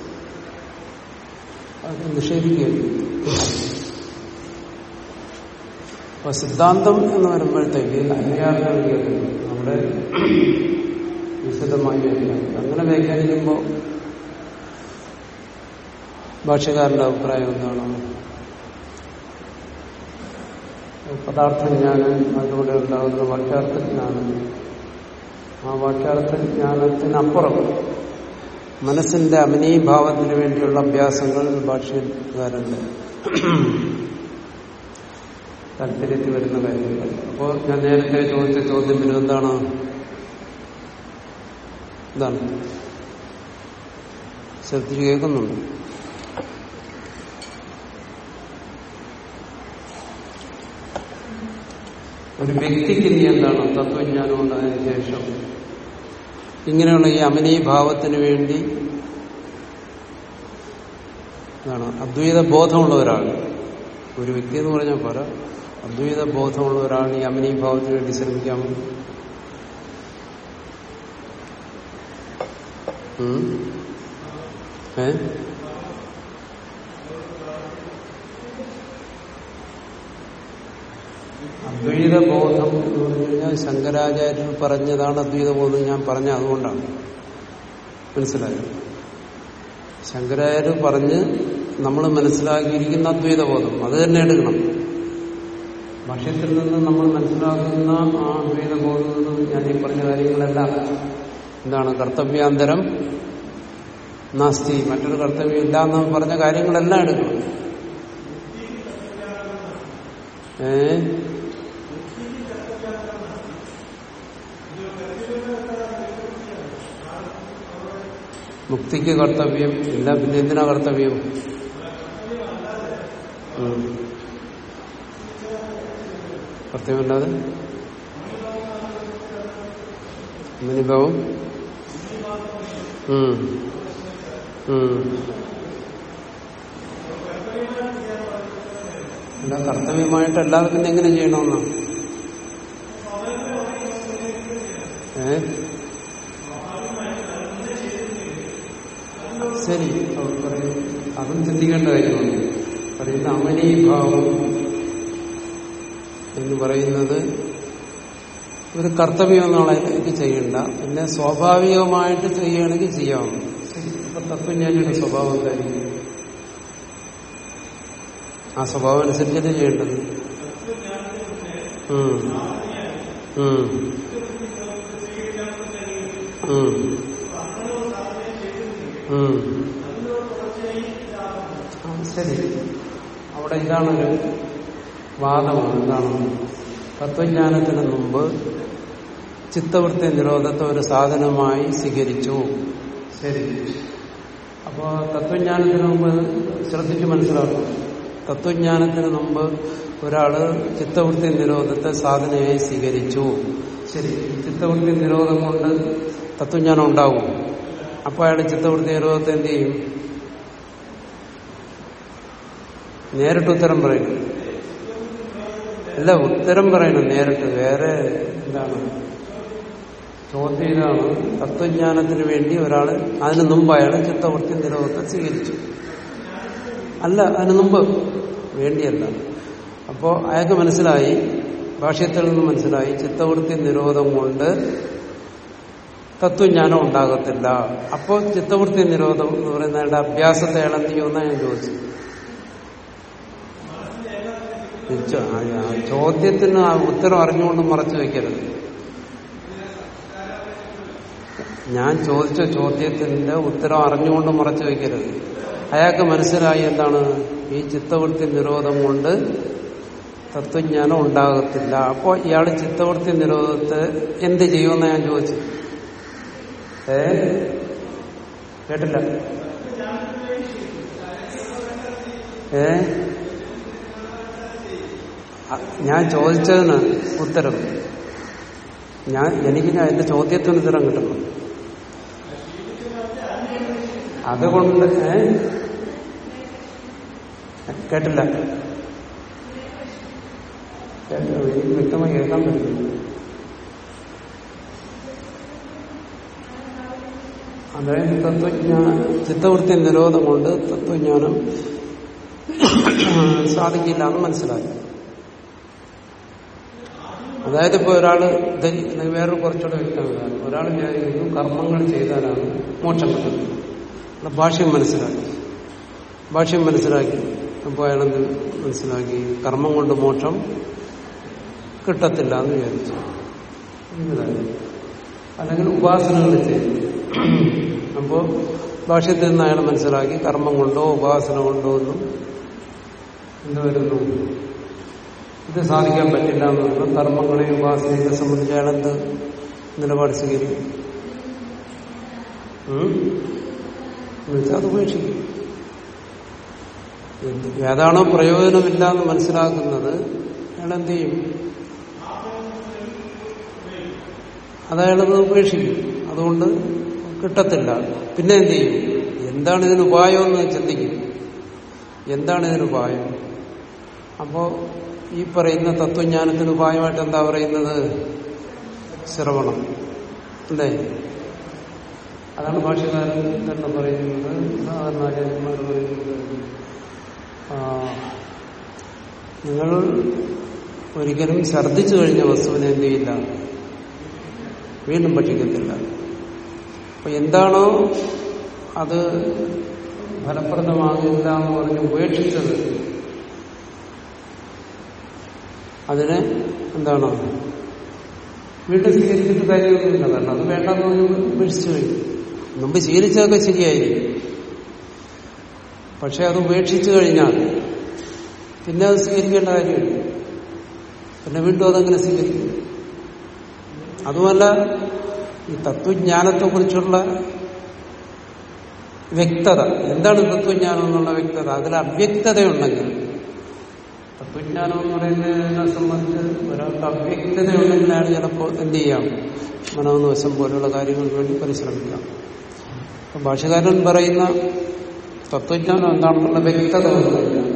അതൊക്കെ നിഷേധിക്കുകയില്ല അപ്പൊ സിദ്ധാന്തം എന്ന് വരുമ്പോഴത്തേക്ക് അന്യാർത്ഥം നമ്മുടെ വിശദമായി വ്യാഖ്യാനിക്കും അങ്ങനെ വ്യാഖ്യാനിക്കുമ്പോൾ ഭാഷകാരന്റെ അഭിപ്രായം എന്താണ്? പദാർത്ഥജ്ഞാനം അതിലൂടെ ഉണ്ടാകുന്ന വാക്യാർത്ഥജ്ഞാനം ആ വാക്യാർത്ഥജ്ഞാനത്തിനപ്പുറം മനസ്സിന്റെ അമനീഭാവത്തിന് വേണ്ടിയുള്ള അഭ്യാസങ്ങൾ ഭാഷ്യകാരന്റെ താല്പര്യത്തിൽ വരുന്ന കാര്യങ്ങൾ. അപ്പോൾ ഞാൻ നേരത്തെ ചോദിച്ച ചോദ്യം പിന്നെ എന്താണ്? എന്താണ്? ശ്രദ്ധിച്ച് കേൾക്കുന്നുണ്ട്. ഒരു വ്യക്തിക്ക് ഇനി എന്താണ്? തത്വജ്ഞാനം ഉണ്ടായതിനു ശേഷം ഇങ്ങനെയുള്ള ഈ അമനീഭാവത്തിന് വേണ്ടി എന്താണ്? അദ്വൈത ബോധമുള്ള ഒരാൾ ഒരു വ്യക്തി എന്ന് പറഞ്ഞാൽ പോരാ. അദ്വൈത ബോധമുള്ള ഒരാൾ ഈ അമനീഭാവത്തിന് വേണ്ടി ശ്രമിക്കാൻ അദ്വൈത ബോധം എന്ന് പറഞ്ഞു കഴിഞ്ഞാൽ ശങ്കരാചാര്യർ പറഞ്ഞതാണ് അദ്വൈത ബോധം ഞാൻ പറഞ്ഞ അതുകൊണ്ടാണ്. മനസ്സിലായോ? ശങ്കരാചാര്യർ പറഞ്ഞ് നമ്മൾ മനസ്സിലാക്കിയിരിക്കുന്ന അദ്വൈതബോധം അത് തന്നെ എടുക്കണം. ഭക്ഷ്യത്തിൽ നിന്ന് നമ്മൾ മനസ്സിലാക്കുന്ന ആ അദ്വൈതബോധം ഞാൻ ഈ പറഞ്ഞ കാര്യങ്ങളെല്ലാം എന്താണ്? കർത്തവ്യാന്തരം നാസ്തി മറ്റൊരു കർത്തവ്യം ഇല്ല എന്ന് പറഞ്ഞ കാര്യങ്ങളെല്ലാം എടുക്കണം. ഏ? മുക്തിക്ക് കർത്തവ്യം ഇല്ല പിന്നെ എന്തിനാ കർത്തവ്യം? കർത്തവ്യമല്ലാതെ അനുഭവം അല്ല കർത്തവ്യമായിട്ട് പിന്നെ എങ്ങനെ ചെയ്യണമെന്നാണ് ഏ? ശരി. അവർ പറയും. അതും ചിന്തിക്കേണ്ട കാര്യമാണ്. പറയുന്ന അമനീഭാവം എന്ന് പറയുന്നത് ഒരു കർത്തവ്യമെന്നുള്ള എനിക്ക് ചെയ്യണ്ട. പിന്നെ സ്വാഭാവികമായിട്ട് ചെയ്യുകയാണെങ്കിൽ ചെയ്യാം. ഇപ്പൊ തത്വജ്ഞാനിയുടെ സ്വഭാവം എന്തായിരിക്കും? ആ സ്വഭാവം അനുസരിച്ചല്ലേ ചെയ്യേണ്ടത്? ശരി. അവിടെ ഇതാണൊരു വാദമാണ് എന്താണ്? തത്വജ്ഞാനത്തിന് മുമ്പ് ചിത്തവൃത്തി നിരോധത്തെ ഒരു സാധനമായി സ്വീകരിച്ചു. ശരി അപ്പോൾ തത്വജ്ഞാനത്തിന് മുമ്പ് ശ്രദ്ധിച്ച് മനസ്സിലാക്കും തത്വജ്ഞാനത്തിന് മുമ്പ് ഒരാൾ ചിത്തവൃത്തി നിരോധത്തെ സാധനയായി സ്വീകരിച്ചു. ശരി. ചിത്തവൃത്തി നിരോധം കൊണ്ട് തത്വജ്ഞാനം ഉണ്ടാവും. അപ്പോൾ അയാൾ ചിത്തവൃത്തി നിരോധത്തെ എന്ത് ചെയ്യും? നേരിട്ട് ഉത്തരം പറയുന്നു അല്ല ഉത്തരം പറയണം നേരിട്ട്. വേറെ എന്താണ്? ചോദ്യം ഇതാണ് തത്വജ്ഞാനത്തിന് വേണ്ടി ഒരാൾ അതിന് മുമ്പ് അയാൾ ചിത്തവൃത്തി നിരോധത്തെ സ്വീകരിച്ചു. അല്ല അതിന് മുമ്പ് വേണ്ടിയല്ല. അപ്പോ അയാൾക്ക് മനസ്സിലായി ഭാഷ്യത്തിൽ നിന്ന് മനസ്സിലായി ചിത്തവൃത്തി നിരോധം കൊണ്ട് തത്വജ്ഞാനം ഉണ്ടാകത്തില്ല. അപ്പോൾ ചിത്തവൃത്തി നിരോധം എന്ന് പറയുന്ന അയാളുടെ അഭ്യാസത്തെ അയാൾ എന്ത് ചെയ്യുമെന്നാണ് ഞാൻ ചോദിച്ചത്? ചോദ്യത്തിന് ഉത്തരം അറിഞ്ഞുകൊണ്ട് മറച്ചു വെക്കരുത്. ഞാൻ ചോദിച്ച ചോദ്യത്തിന്റെ ഉത്തരം അറിഞ്ഞുകൊണ്ട് മറച്ചു വെക്കരുത്. അയാൾക്ക് മനസ്സിലായി എന്താണ്? ഈ ചിത്തവൃത്തി നിരോധം കൊണ്ട് തത്വജ്ഞാനം ഉണ്ടാകത്തില്ല. അപ്പോൾ ഇയാൾ ചിത്തവൃത്തി നിരോധത്തെ എന്ത് ചെയ്യുമെന്ന് ഞാൻ ചോദിച്ചു ഏ? കേട്ടില്ല. ഏ? ഞാൻ ചോദിച്ചതിന് ഉത്തരം. ഞാൻ എനിക്ക് എന്റെ ചോദ്യത്തിന് ഉത്തരം കിട്ടണം. അതുകൊണ്ട് കേട്ടില്ല. വ്യക്തമായി കേൾക്കാൻ അതായത് തത്വജ്ഞാന ചിത്തവൃത്തി നിരോധം കൊണ്ട് തത്വജ്ഞാനം സാധിക്കില്ല എന്ന് മനസ്സിലാക്കി അതായത് ഇപ്പൊ അല്ലെങ്കിൽ വേറൊരു കുറച്ചുകൂടെ വ്യക്തമാണ് ഒരാൾ വിചാരിക്കുന്നു കർമ്മങ്ങൾ ചെയ്താലാണ് മോക്ഷം കിട്ടുന്നത്. അയാൾ ഭാഷ്യം മനസ്സിലാക്കി. ഭാഷ്യം മനസ്സിലാക്കി. അപ്പോൾ അയാളെന്ത് മനസ്സിലാക്കി? കർമ്മം കൊണ്ട് മോക്ഷം കിട്ടത്തില്ല എന്ന് വിചാരിച്ചു അല്ലെങ്കിൽ ഉപാസനകൾ ചെയ്തു. അപ്പോ ഭാഷ്യത്തിൽ നിന്ന് അയാൾ മനസ്സിലാക്കി കർമ്മം കൊണ്ടോ ഉപാസന കൊണ്ടോ ഒന്നും എന്ത് വരുന്നു ഇത് സാധിക്കാൻ പറ്റില്ല എന്ന് പറയുമ്പോൾ കർമ്മങ്ങളെ ഉപാസനയെ സംബന്ധിച്ച് അയാൾ എന്ത് നിലപാട് സ്വീകരിക്കും? എന്നുവെച്ചാൽ അത് ഉപേക്ഷിക്കും. ഏതാണോ പ്രയോജനമില്ല എന്ന് മനസ്സിലാക്കുന്നത് അയാൾ എന്ത് ചെയ്യും? അതയാളത് ഉപേക്ഷിക്കും. അതുകൊണ്ട് കിട്ടത്തില്ല. പിന്നെ എന്ത് ചെയ്യും? എന്താണ് ഇതിന് ഉപായം എന്ന് ചിന്തിക്കും. എന്താണ് ഇതിന് ഉപായം? അപ്പോ ഈ പറയുന്ന തത്വജ്ഞാനത്തിന് ഉപായമായിട്ട് എന്താ പറയുന്നത്? ശ്രവണം. അല്ലേ? അതാണ് ഭാഷകാരൻ തന്നെ പറയുന്നത്. സാധാരണ പറയുന്നത്. നിങ്ങൾ ഒരിക്കലും ഛർദ്ദിച്ചു കഴിഞ്ഞ വസ്തുവിനെ എന്ത് ചെയ്യില്ല? വീണ്ടും ഭക്ഷിക്കത്തില്ല. അപ്പൊ എന്താണോ അത് ഫലപ്രദമാകില്ല എന്ന് പറഞ്ഞ് ഉപേക്ഷിച്ചത് അതിനെ എന്താണ്? വീണ്ടും സ്വീകരിച്ചിട്ട് കാര്യമൊന്നുമില്ല. കാരണം അത് വേണ്ടെന്ന് പറഞ്ഞ് ഉപേക്ഷിച്ചു കഴിഞ്ഞു മുമ്പ് സ്വീകരിച്ചതൊക്കെ ശരിയായിരിക്കും. പക്ഷെ അത് ഉപേക്ഷിച്ചു കഴിഞ്ഞാൽ പിന്നെ അത് സ്വീകരിക്കേണ്ട കാര്യമില്ല. പിന്നെ വീണ്ടും അതങ്ങനെ സ്വീകരിക്കും. അതുമല്ല ഈ തത്വജ്ഞാനത്തെക്കുറിച്ചുള്ള വ്യക്തത. എന്താണ് തത്വജ്ഞാനം എന്നുള്ള വ്യക്തത? അതിൽ അവ്യക്തതയുണ്ടെങ്കിൽ തത്വജ്ഞാനം എന്ന് പറയുന്നതിനെ സംബന്ധിച്ച്? ഒരാൾക്ക് അവ്യക്തതയുണ്ടെങ്കിൽ അയാൾ ചിലപ്പോൾ എന്ത് ചെയ്യാം? മനോന്വശം പോലുള്ള കാര്യങ്ങൾക്ക് വേണ്ടി പരിശ്രമിക്കാം. അപ്പൊ ഭാഷകാരൻ പറയുന്ന തത്വജ്ഞാനം എന്താണെന്നുള്ള വ്യക്തത കഴിഞ്ഞാൽ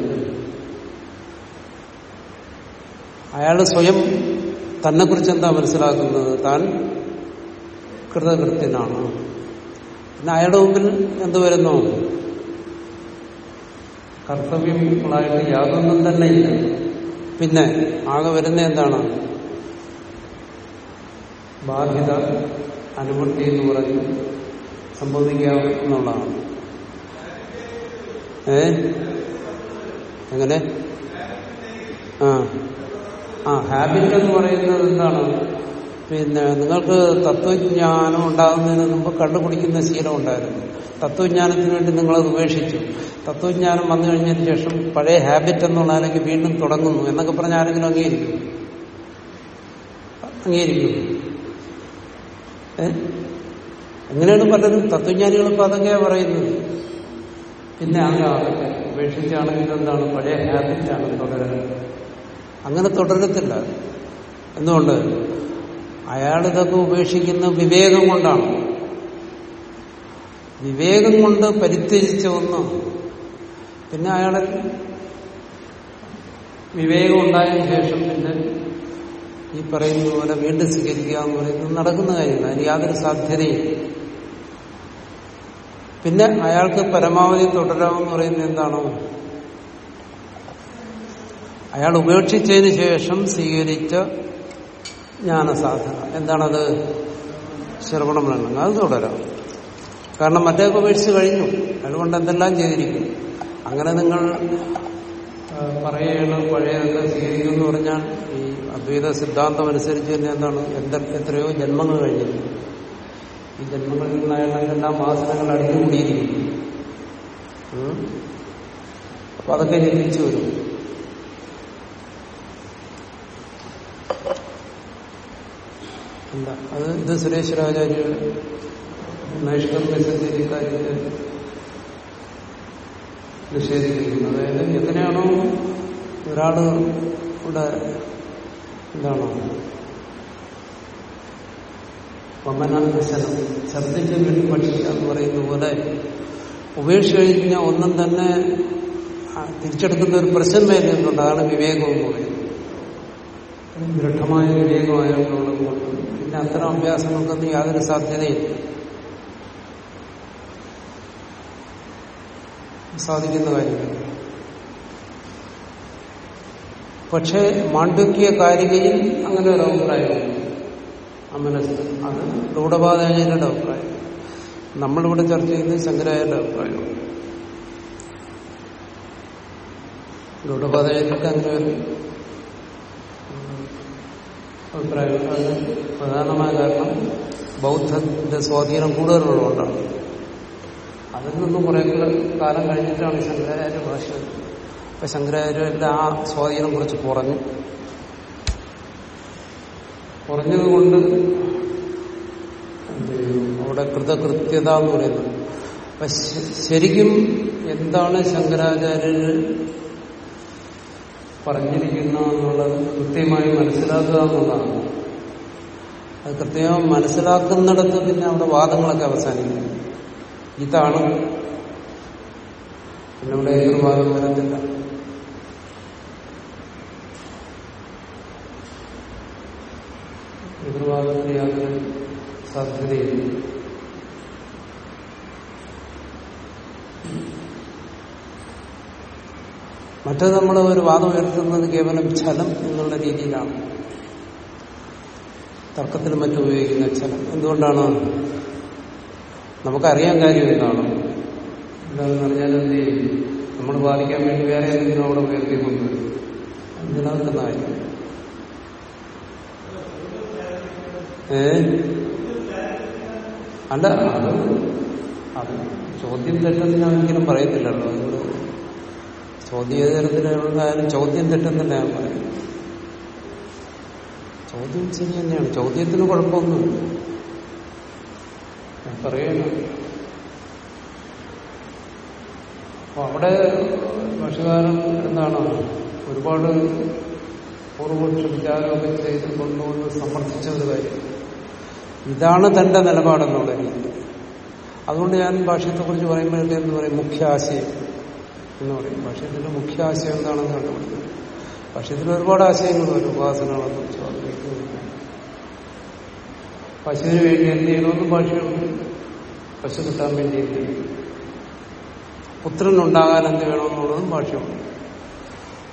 അയാൾ സ്വയം തന്നെ കുറിച്ച് എന്താ മനസ്സിലാക്കുന്നത്? താൻ കൃതകൃത്യനാണ്? പിന്നെ അയാളുടെ മുമ്പിൽ എന്ത് വരുന്നു? കർത്തവ്യങ്ങളായിട്ട് യാതൊന്നും തന്നെ ഇല്ല. പിന്നെ ആകെ വരുന്ന എന്താണ്? ബാധ്യത അനുവൃത്തി എന്ന് പറഞ്ഞ് സംഭവിക്കാവുന്നതാണ് ഏ? എങ്ങനെ? ആ. ആ ഹാബിറ്റ് എന്ന് പറയുന്നത് എന്താണ്? പിന്നെ നിങ്ങൾക്ക് തത്വജ്ഞാനം ഉണ്ടാകുന്നതിന് മുമ്പ് കണ്ടുപിടിക്കുന്ന ശീലം ഉണ്ടായിരുന്നു. തത്വജ്ഞാനത്തിന് വേണ്ടി നിങ്ങളത് ഉപേക്ഷിച്ചു. തത്വജ്ഞാനം വന്നു കഴിഞ്ഞതിന് ശേഷം പഴയ ഹാബിറ്റ് എന്നുള്ള അല്ലെങ്കിൽ വീണ്ടും തുടങ്ങുന്നു എന്നൊക്കെ പറഞ്ഞ ആരെങ്കിലും അംഗീകരിക്കും? അംഗീകരിക്കും. എങ്ങനെയാണ് പലരും തത്വജ്ഞാനികൾ ഇപ്പൊ അതൊക്കെയാ പറയുന്നത്? പിന്നെ അങ്ങനെ ഉപേക്ഷിച്ചാണെങ്കിൽ എന്താണ് പഴയ ഹാബിറ്റാണ് തുടരുന്നത്. അങ്ങനെ തുടരത്തില്ല. എന്തുകൊണ്ട്? അയാൾ ഇതൊക്കെ ഉപേക്ഷിക്കുന്ന വിവേകം കൊണ്ടാണ്. വിവേകം കൊണ്ട് പരിത്യജിച്ച ഒന്ന്. പിന്നെ അയാളെ വിവേകം ഉണ്ടായതിനു ശേഷം പിന്നെ ഈ പറയുന്ന പോലെ വീണ്ടും സ്വീകരിക്കുക എന്ന് പറയുന്നത് നടക്കുന്ന കാര്യമില്ല അതിന് യാതൊരു സാധ്യതയും പിന്നെ അയാൾക്ക് പരമാവധി തുടരാമെന്ന് പറയുന്നത് എന്താണോ? അയാൾ ഉപേക്ഷിച്ചതിന് ശേഷം സ്വീകരിച്ച ജ്ഞാനസാധന. എന്താണത്? ശ്രവണം വേണം അത് തുടരാം. കാരണം മറ്റേ ഉപേക്ഷിച്ച് കഴിഞ്ഞു. അതുകൊണ്ട് എന്തെല്ലാം ചെയ്തിരിക്കും? അങ്ങനെ നിങ്ങൾ പറയുകയുള്ള പഴയതൊക്കെ സ്വീകരിക്കും എന്ന് പറഞ്ഞാൽ ഈ അദ്വൈത സിദ്ധാന്തം അനുസരിച്ച് തന്നെ എന്താണ്? എന്ത എത്രയോ ജന്മങ്ങൾ കഴിഞ്ഞിരിക്കും ഈ ജന്മങ്ങളിൽ നിന്ന് അയാളെല്ലാം വാസനകൾ അടിഞ്ഞുകൂടിയിരിക്കുന്നു. അപ്പൊ അതൊക്കെ ജനിച്ചു വരും. എന്താ? അത് ഇത് സുരേശ്വരാചാര്യ നൈഷ്കർമ്മ കാര്യത്തെ നിഷേധിക്കുന്നു. അതായത് എങ്ങനെയാണോ ഒരാൾ ഇവിടെ എന്താണ് വമനാശനം ശബ്ദത്തിന്റെ വീണ്ടും ഭക്ഷിക്കുക എന്ന് പറയുന്ന പോലെ ഉപേക്ഷ കഴിഞ്ഞാൽ ഒന്നും തന്നെ തിരിച്ചെടുക്കുന്ന ഒരു പ്രശ്നമേ വരുന്നുണ്ട് അതാണ് വിവേകം എന്ന് പറയുന്നത്. ദൃഢമായ വിവേകമായതുകൊണ്ട് പിന്നെ അത്തരം അഭ്യാസങ്ങൾക്കൊന്നും യാതൊരു സാധ്യതയില്ല. സാധിക്കുന്ന കാര്യമില്ല. പക്ഷേ മാണ്ഡുക്കിയ കാരികയിൽ അങ്ങനെ ഒരു അഭിപ്രായമുണ്ട് ആ മനസ്സ് അത് ഗൗഡപാദാചാര്യരുടെ അഭിപ്രായം. നമ്മളിവിടെ ചർച്ച ചെയ്യുന്നത് ശങ്കരാചാര്യരുടെ അഭിപ്രായമാണ് ഗൗഡപാദാചാര്യർക്ക് അങ്ങനെ ഒരു അഭിപ്രായം. അത് പ്രധാനമായ കാരണം ബൗദ്ധത്തിന്റെ സ്വാധീനം കൂടുതലുള്ളതുകൊണ്ടാണ്. അതിൽ നിന്നും കുറെ കാലം കഴിഞ്ഞിട്ടാണ് ശങ്കരാചാര്യ ഭാഷ അപ്പൊ ശങ്കരാചാര്യന്റെ ആ സ്വാധീനം കുറച്ച് കുറഞ്ഞു. കുറഞ്ഞതുകൊണ്ട് ചെയ്യും? അവിടെ കൃതകൃത്യത എന്ന് പറയുന്നത്. അപ്പൊ ശരിക്കും എന്താണ് ശങ്കരാചാര്യർ പറഞ്ഞിരിക്കുന്ന എന്നുള്ളത് കൃത്യമായി മനസ്സിലാക്കുക എന്നുള്ളതാണ്. അത് കൃത്യമായി മനസ്സിലാക്കുന്നിടത്ത് പിന്നെ അവിടെ വാദങ്ങളൊക്കെ അവസാനിക്കും ഇതാണ് പിന്നെ ഇവിടെ വരത്തില്ല. എതിർവാദത്തിന് യാതൊരു സാധ്യതയില്ല. മറ്റത് നമ്മൾ ഒരു വാദം ഉയർത്തുന്നത് കേവലം ഛലം എന്നുള്ള രീതിയിലാണ്. തർക്കത്തിന് മറ്റും ഉപയോഗിക്കുന്ന ഛലം. എന്തുകൊണ്ടാണ് നമുക്കറിയാൻ കാര്യം എന്താണ് എന്താണെന്ന് പറഞ്ഞാൽ എന്ത് ചെയ്യും? നമ്മൾ ബാധിക്കാൻ വേണ്ടി വേറെ എന്തെങ്കിലും അവിടെ ഉയർത്തി കൊണ്ടുവരും. നിലനിൽക്കുന്ന കാര്യം. ഏ? അല്ല അത് അത് ചോദ്യം ഒരിക്കലും പറയത്തില്ലല്ലോ. അതുകൊണ്ട് ചോദ്യം ഏത് തരത്തിലുള്ളതായാലും ചോദ്യം തെറ്റെന്നല്ല ഞാൻ പറയുന്നത്. ചോദ്യം ശരി തന്നെയാണ് ചോദ്യത്തിന് കുഴപ്പമൊന്നുമില്ല. പറയണം അപ്പൊ അവിടെ ഭക്ഷ്യകാലം എന്താണ്? ഒരുപാട് പൂർവപക്ഷ വിചാരമൊക്കെ ചെയ്ത് കൊണ്ടുവന്ന് സമർത്ഥിച്ച ഒരു കാര്യം. ഇതാണ് തന്റെ നിലപാടെന്നുള്ള രീതി. അതുകൊണ്ട് ഞാൻ ഭാഷയത്തെക്കുറിച്ച് പറയുമ്പോഴൊക്കെ എന്ന് പറയും? മുഖ്യ ആശയം എന്ന് പറയും. ഭക്ഷ്യത്തിന്റെ മുഖ്യ ആശയം എന്താണെന്ന് കണ്ടുപിടിക്കുന്നത് ഭക്ഷ്യത്തിന് ഒരുപാട് ആശയങ്ങൾ വരും ഉപാസനകളെ കുറിച്ച് പശുവിന് വേണ്ടി എന്ത് ചെയ്യണമെന്നും ഭാഷയുണ്ട് പശു കിട്ടാൻ വേണ്ടി എന്ത് ചെയ്യണം പുത്രനുണ്ടാകാൻ എന്ത് വേണമെന്നുള്ളതും ഭാഷയുണ്ട്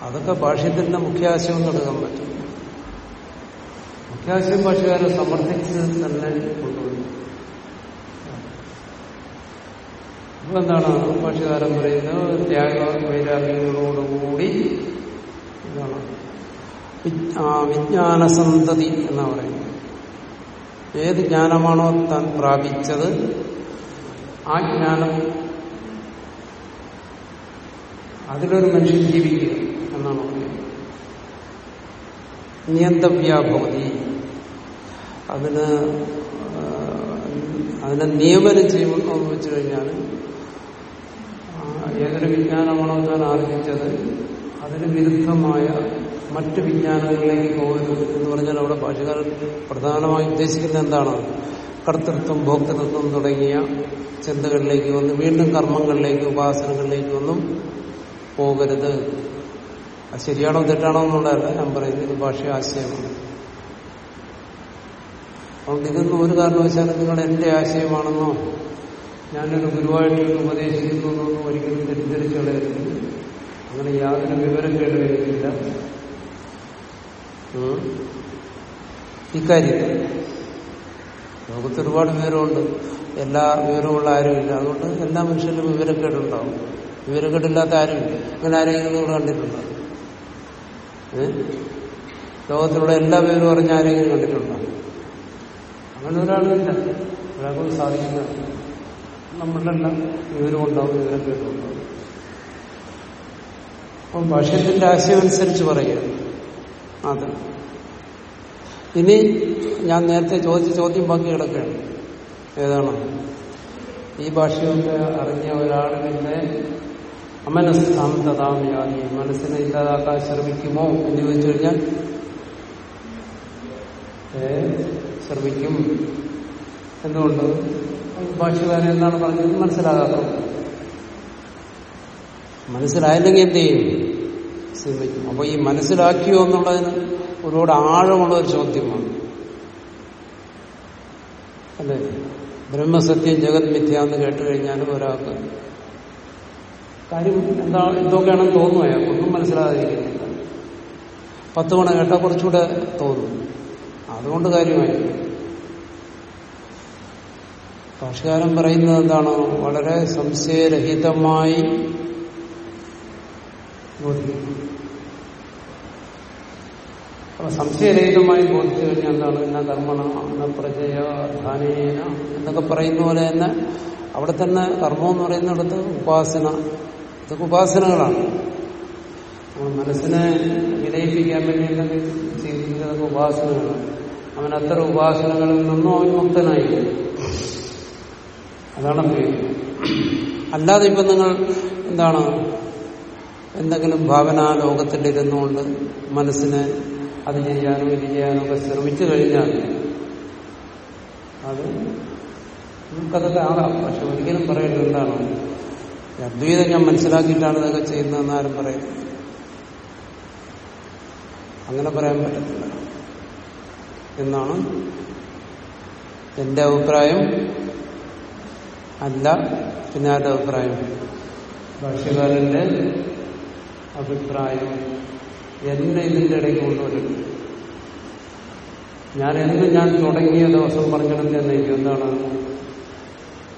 അതൊക്കെ ഭാഷ്യത്തിന്റെ മുഖ്യാശയം എടുക്കാൻ പറ്റും. മുഖ്യാശയം ഭാഷകാരെ സമർത്ഥിച്ച് തന്നെ കൊണ്ടുവരും അപ്പൊ എന്താണ് ഭാഷകാരൻ പറയുന്നത്? ത്യാഗ വൈരാഗ്യങ്ങളോടുകൂടി എന്താണ് വിജ്ഞാനസന്തതി എന്നാ പറയുന്നത്. ഏത് ജ്ഞാനമാണോ താൻ പ്രാപിച്ചത് ആ ജ്ഞാനം അതിലൊരു മനുഷ്യൻ ജീവിക്കുക എന്നാണ് നിയന്തവ്യാഭവതി. അതിന് അതിനെ നിയമനം ചെയ്യുമെന്ന് വെച്ചു കഴിഞ്ഞാൽ ഏതൊരു വിജ്ഞാനമാണോ താൻ ആർജിച്ചത് അതിന് വിരുദ്ധമായ മറ്റ് വിജ്ഞാനങ്ങളിലേക്ക് പോകരുത് എന്ന് പറഞ്ഞാൽ അവിടെ ഭാഷകാരൻ പ്രധാനമായി ഉദ്ദേശിക്കുന്നത് എന്താണ്? കർത്തൃത്വം ഭോക്തൃത്വം തുടങ്ങിയ ചിന്തകളിലേക്ക് വന്ന് വീണ്ടും കർമ്മങ്ങളിലേക്ക് ഉപാസനകളിലേക്ക് ഒന്നും പോകരുത്. അത് ശരിയാണോ തെറ്റാണോ എന്നുള്ളതല്ല ഞാൻ പറയുന്നത് ഭാഷ ആശയമാണ്. അതുകൊണ്ട് ഇതൊന്നും ഒരു കാരണവശാലും നിങ്ങൾ എന്റെ ആശയമാണെന്നോ ഞാനൊരു ഗുരുവായിട്ട് ഉപദേശിക്കുന്നു എന്നൊന്നും ഒരിക്കലും കളയരുത്. അങ്ങനെ യാതൊരു വിവരം കേടുവരുന്നില്ല. ഇക്കാര്യത്തിൽ. ലോകത്ത് ഒരുപാട് വിവരമുണ്ട്. എല്ലാ വിവരമുള്ള ആരുമില്ല. അതുകൊണ്ട് എല്ലാ മനുഷ്യരിലും വിവരക്കേടുണ്ടാവും. വിവരക്കേടില്ലാത്ത ആരുമില്ല. അങ്ങനെ ആരെങ്കിലും നിങ്ങൾ കണ്ടിട്ടുണ്ടോ? ലോകത്തിലുള്ള എല്ലാ വിവരവും അറിഞ്ഞ ആരെങ്കിലും കണ്ടിട്ടുണ്ടോ? അങ്ങനെ ഒരാളില്ല. ഒരാൾക്കും സാധിക്കുന്ന നമ്മളിലെല്ലാം വിവരമുണ്ടാവും വിവരക്കേടുണ്ടാവും അപ്പം ഭാഷത്തിന്റെ ആശയം അനുസരിച്ച് പറയുക അത്. ഇനി ഞാൻ നേരത്തെ ചോദിച്ച ചോദ്യം ബാക്കി കിടക്കുകയാണ്. ഏതാണ്? ഈ ഭാഷയൊക്കെ അറിഞ്ഞ ഒരാളിനെ അമനസ്ഥാന്തതാമിയാതി മനസ്സിനെ ഇല്ലാതാക്കാൻ ശ്രമിക്കുമോ എന്ന് ചോദിച്ചു കഴിഞ്ഞാൽ ശ്രമിക്കും. എന്തുകൊണ്ട്? ഭാഷകാരൻ എന്താണ് പറഞ്ഞത്? മനസ്സിലാകാത്തത് മനസ്സിലായില്ലെങ്കിൽ എന്ത് ചെയ്യും? ശ്രമിക്കും അപ്പൊ ഈ മനസ്സിലാക്കിയോ എന്നുള്ളതിന് ഒരുപാട് ആഴമുള്ള ഒരു ചോദ്യമാണ്. അല്ലേ? ബ്രഹ്മസത്യം ജഗത് മിഥ്യ എന്ന് കേട്ട് കഴിഞ്ഞാൽ ഒരാൾക്ക് കാര്യം എന്താ എന്തൊക്കെയാണെന്ന് തോന്നുന്നു അയാൾക്ക്. ഒന്നും മനസ്സിലാകാതിരിക്കുന്നില്ല. പത്ത് തവണ കേട്ടാൽ കുറച്ചുകൂടെ തോന്നും. അതുകൊണ്ട് കാര്യമായി ഭാഷകാരൻ പറയുന്നത് എന്താണ്? വളരെ സംശയരഹിതമായി ബോധിക്കും അപ്പൊ സംശയരഹിതമായി ബോധിച്ചു കഴിഞ്ഞാൽ എന്താണ്? എന്ന കർമ്മണ എന്ന പ്രജയ ധാനേന എന്നൊക്കെ പറയുന്ന പോലെ തന്നെ അവിടെ തന്നെ കർമ്മം എന്ന് പറയുന്നിടത്ത് ഉപാസന. ഇതൊക്കെ ഉപാസനകളാണ്. മനസ്സിനെ വിലയിപ്പിക്കാൻ വേണ്ടി എന്തൊക്കെ ചെയ്തിരിക്കുന്നതൊക്കെ ഉപാസനകളാണ്. അവൻ അത്ര ഉപാസനകളിൽ നിന്നും അവൻ മുക്തനായി അതാണ് അല്ലാതെ ഇപ്പം നിങ്ങൾ എന്താണ്? എന്തെങ്കിലും ഭാവനാ ലോകത്തിലിരുന്നുകൊണ്ട് മനസ്സിനെ അത് ചെയ്യാനോ ഇത് ചെയ്യാനോ ഒക്കെ ശ്രമിച്ചു കഴിഞ്ഞാൽ അത് നമുക്കതൊക്കെ ആകാം. പക്ഷെ ഒരിക്കലും പറയുന്നത് എന്താണോ? അദ്വൈതം ഞാൻ മനസ്സിലാക്കിയിട്ടാണ് ഇതൊക്കെ ചെയ്യുന്നതെന്ന് ആരും പറയും. അങ്ങനെ പറയാൻ പറ്റത്തില്ല. എന്നാണ് എന്റെ അഭിപ്രായം. അല്ല പിന്നെ അഭിപ്രായം? ഭാഷകാരന്റെ അഭിപ്രായം. എന്നെ ഇതിന്റെ ഇടയ്ക്ക് കൊണ്ടുവരുന്നു ഞാൻ എന്ന് ഞാൻ തുടങ്ങിയ ദിവസം പറഞ്ഞിടത്ത് എനിക്ക് എന്താണ്?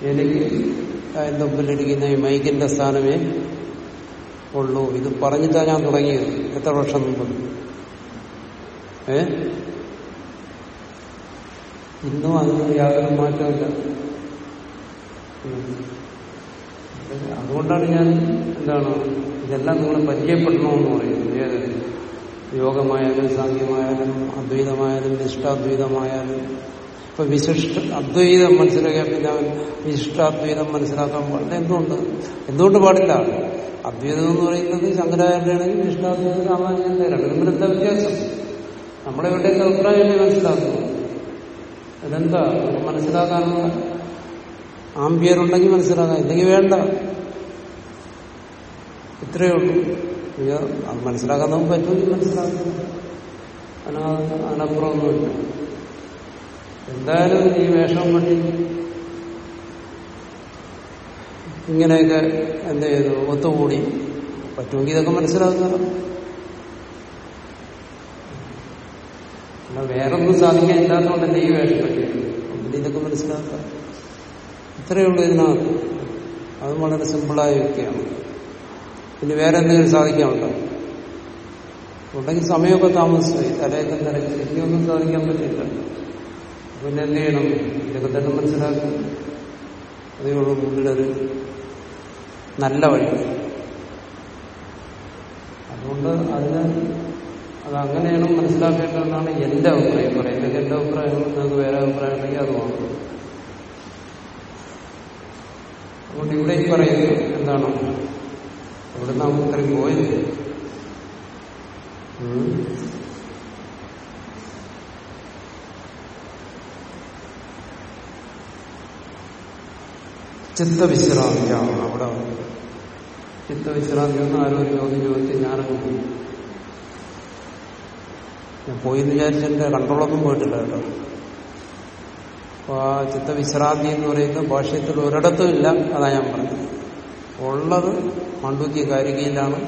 എനിക്ക് എന്റെ മുമ്പിലിരിക്കുന്ന ഈ മൈക്കിന്റെ സ്ഥാനമേ ഉള്ളൂ. ഇത് പറഞ്ഞിട്ടാണ് ഞാൻ തുടങ്ങിയത്. എത്ര വർഷം മുമ്പ്? ഏ? ഇന്നും അതിന് യാതൊരു മാറ്റമില്ല അതുകൊണ്ടാണ് ഞാൻ എന്താണ് ഇതെല്ലാം നിങ്ങൾ പരിചയപ്പെടണമെന്ന് പറയുന്നത്. ഏത് യോഗമായാലും സാഖ്യമായാലും അദ്വൈതമായാലും നിഷ്ഠാദ്വൈതമായാലും ഇപ്പൊ വിശിഷ്ട അദ്വൈതം മനസ്സിലാക്കിയാൽ പിന്നെ അവൻ വിശിഷ്ടാദ്വൈതം മനസ്സിലാക്കാൻ പാടില്ല. എന്തുകൊണ്ട്? എന്തുകൊണ്ട് പാടില്ല? അദ്വൈതം എന്ന് പറയുന്നത് ശങ്കരാചാര്യാണെങ്കിൽ വിഷ്ണാദ്വൈതം രാമാനുജന്റെ രണ്ടും എന്താ വ്യത്യാസം? നമ്മളെവിടെയൊക്കെ അഭിപ്രായം മനസ്സിലാക്കുന്നു അതെന്താ? നമുക്ക് മനസ്സിലാക്കാനുള്ള ആംബിയറുണ്ടെങ്കിൽ മനസ്സിലാക്കാം ഇല്ലെങ്കിൽ വേണ്ട. ഇത്രയേ ഉള്ളൂ. അത് മനസ്സിലാക്കാൻ നമുക്ക് പറ്റുമെങ്കിൽ മനസ്സിലാക്കാം. അതിനാ അതിനപ്പുറമൊന്നുമില്ല എന്തായാലും ഈ വേഷം വഴി ഇങ്ങനെയൊക്കെ എന്ത് ചെയ്തു? ഒത്തുകൂടി. പറ്റുമെങ്കിൽ ഇതൊക്കെ മനസ്സിലാക്കുക വേറൊന്നും സാധിക്കാൻ ഇല്ലാത്തതുകൊണ്ടല്ലേ ഈ വേഷം പറ്റിയത് പിന്നെ ഇതൊക്കെ മനസ്സിലാക്കുക ഇത്രയേ ഉള്ളൂ ഇതിനകത്ത് അത് വളരെ സിമ്പിളായ വ്യക്തിയാണ്. പിന്നെ വേറെ എന്തെങ്കിലും സാധിക്കാനുണ്ടോ? ഉണ്ടെങ്കിൽ സമയമൊക്കെ താമസിച്ചായി തലയൊക്കെ നിറച്ച് ഇനിയൊന്നും സാധിക്കാൻ പറ്റില്ല. പിന്നെ എന്ത് ചെയ്യണം? ഇതൊക്കെ തന്നെ മനസ്സിലാക്കും അതേ ഉള്ളൂ മുന്നിലൊരു നല്ല വഴി. അതുകൊണ്ട് അതിന് അതങ്ങനെയാണ് മനസ്സിലാക്കേണ്ടതെന്നാണ് എന്റെ അഭിപ്രായം. പറയുന്നത് എന്റെ അഭിപ്രായം നിങ്ങൾക്ക് വേറെ അഭിപ്രായം ഉണ്ടെങ്കിൽ അത് വാങ്ങും അതുകൊണ്ട് ഇവിടെ ഈ പറയുന്നത് എന്താണ്? ഇവിടെ നാം ഇത്രയും പോയത്. ചിത്തവിശ്രാന്തിയാണ് അവിടെ. ചിത്തവിശ്രാന്തി ഒന്ന് ആരോ ചോദ്യം ചോദിച്ച് ഞാനങ്ങ് പോയി. ഞാൻ പോയി എന്ന് വിചാരിച്ചെന്റെ കൺട്രോളൊന്നും പോയിട്ടില്ല കേട്ടോ. അപ്പൊ ആ ചിത്തവിശ്രാന്തി എന്ന് പറയുന്നത് ഭാഷ്യത്തിൽ ഒരിടത്തും ഇല്ല അതാ ഞാൻ പറഞ്ഞത്. ഉള്ളത് മണ്ഡൂക്കി കാരികയിലാണ്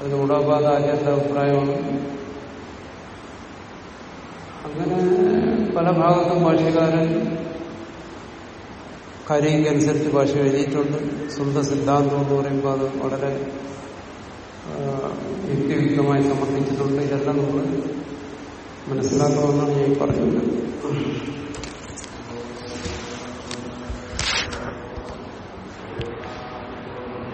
അതിന് ഗുണോപാത അഭിപ്രായമാണ്. അങ്ങനെ പല ഭാഗത്തും ഭാഷകാരൻ കാര്യങ്ങനുസരിച്ച് ഭാഷ എഴുതിയിട്ടുണ്ട്. സ്വന്തം സിദ്ധാന്തം എന്ന് പറയുമ്പോൾ അത് വളരെ യുക്തിയുക്തമായി സമർത്ഥിച്ചിട്ടുണ്ട് ഇതെല്ലാം നമ്മൾ മനസ്സിലാക്കണമെന്നാണ് ഞാൻ പറയുന്നത്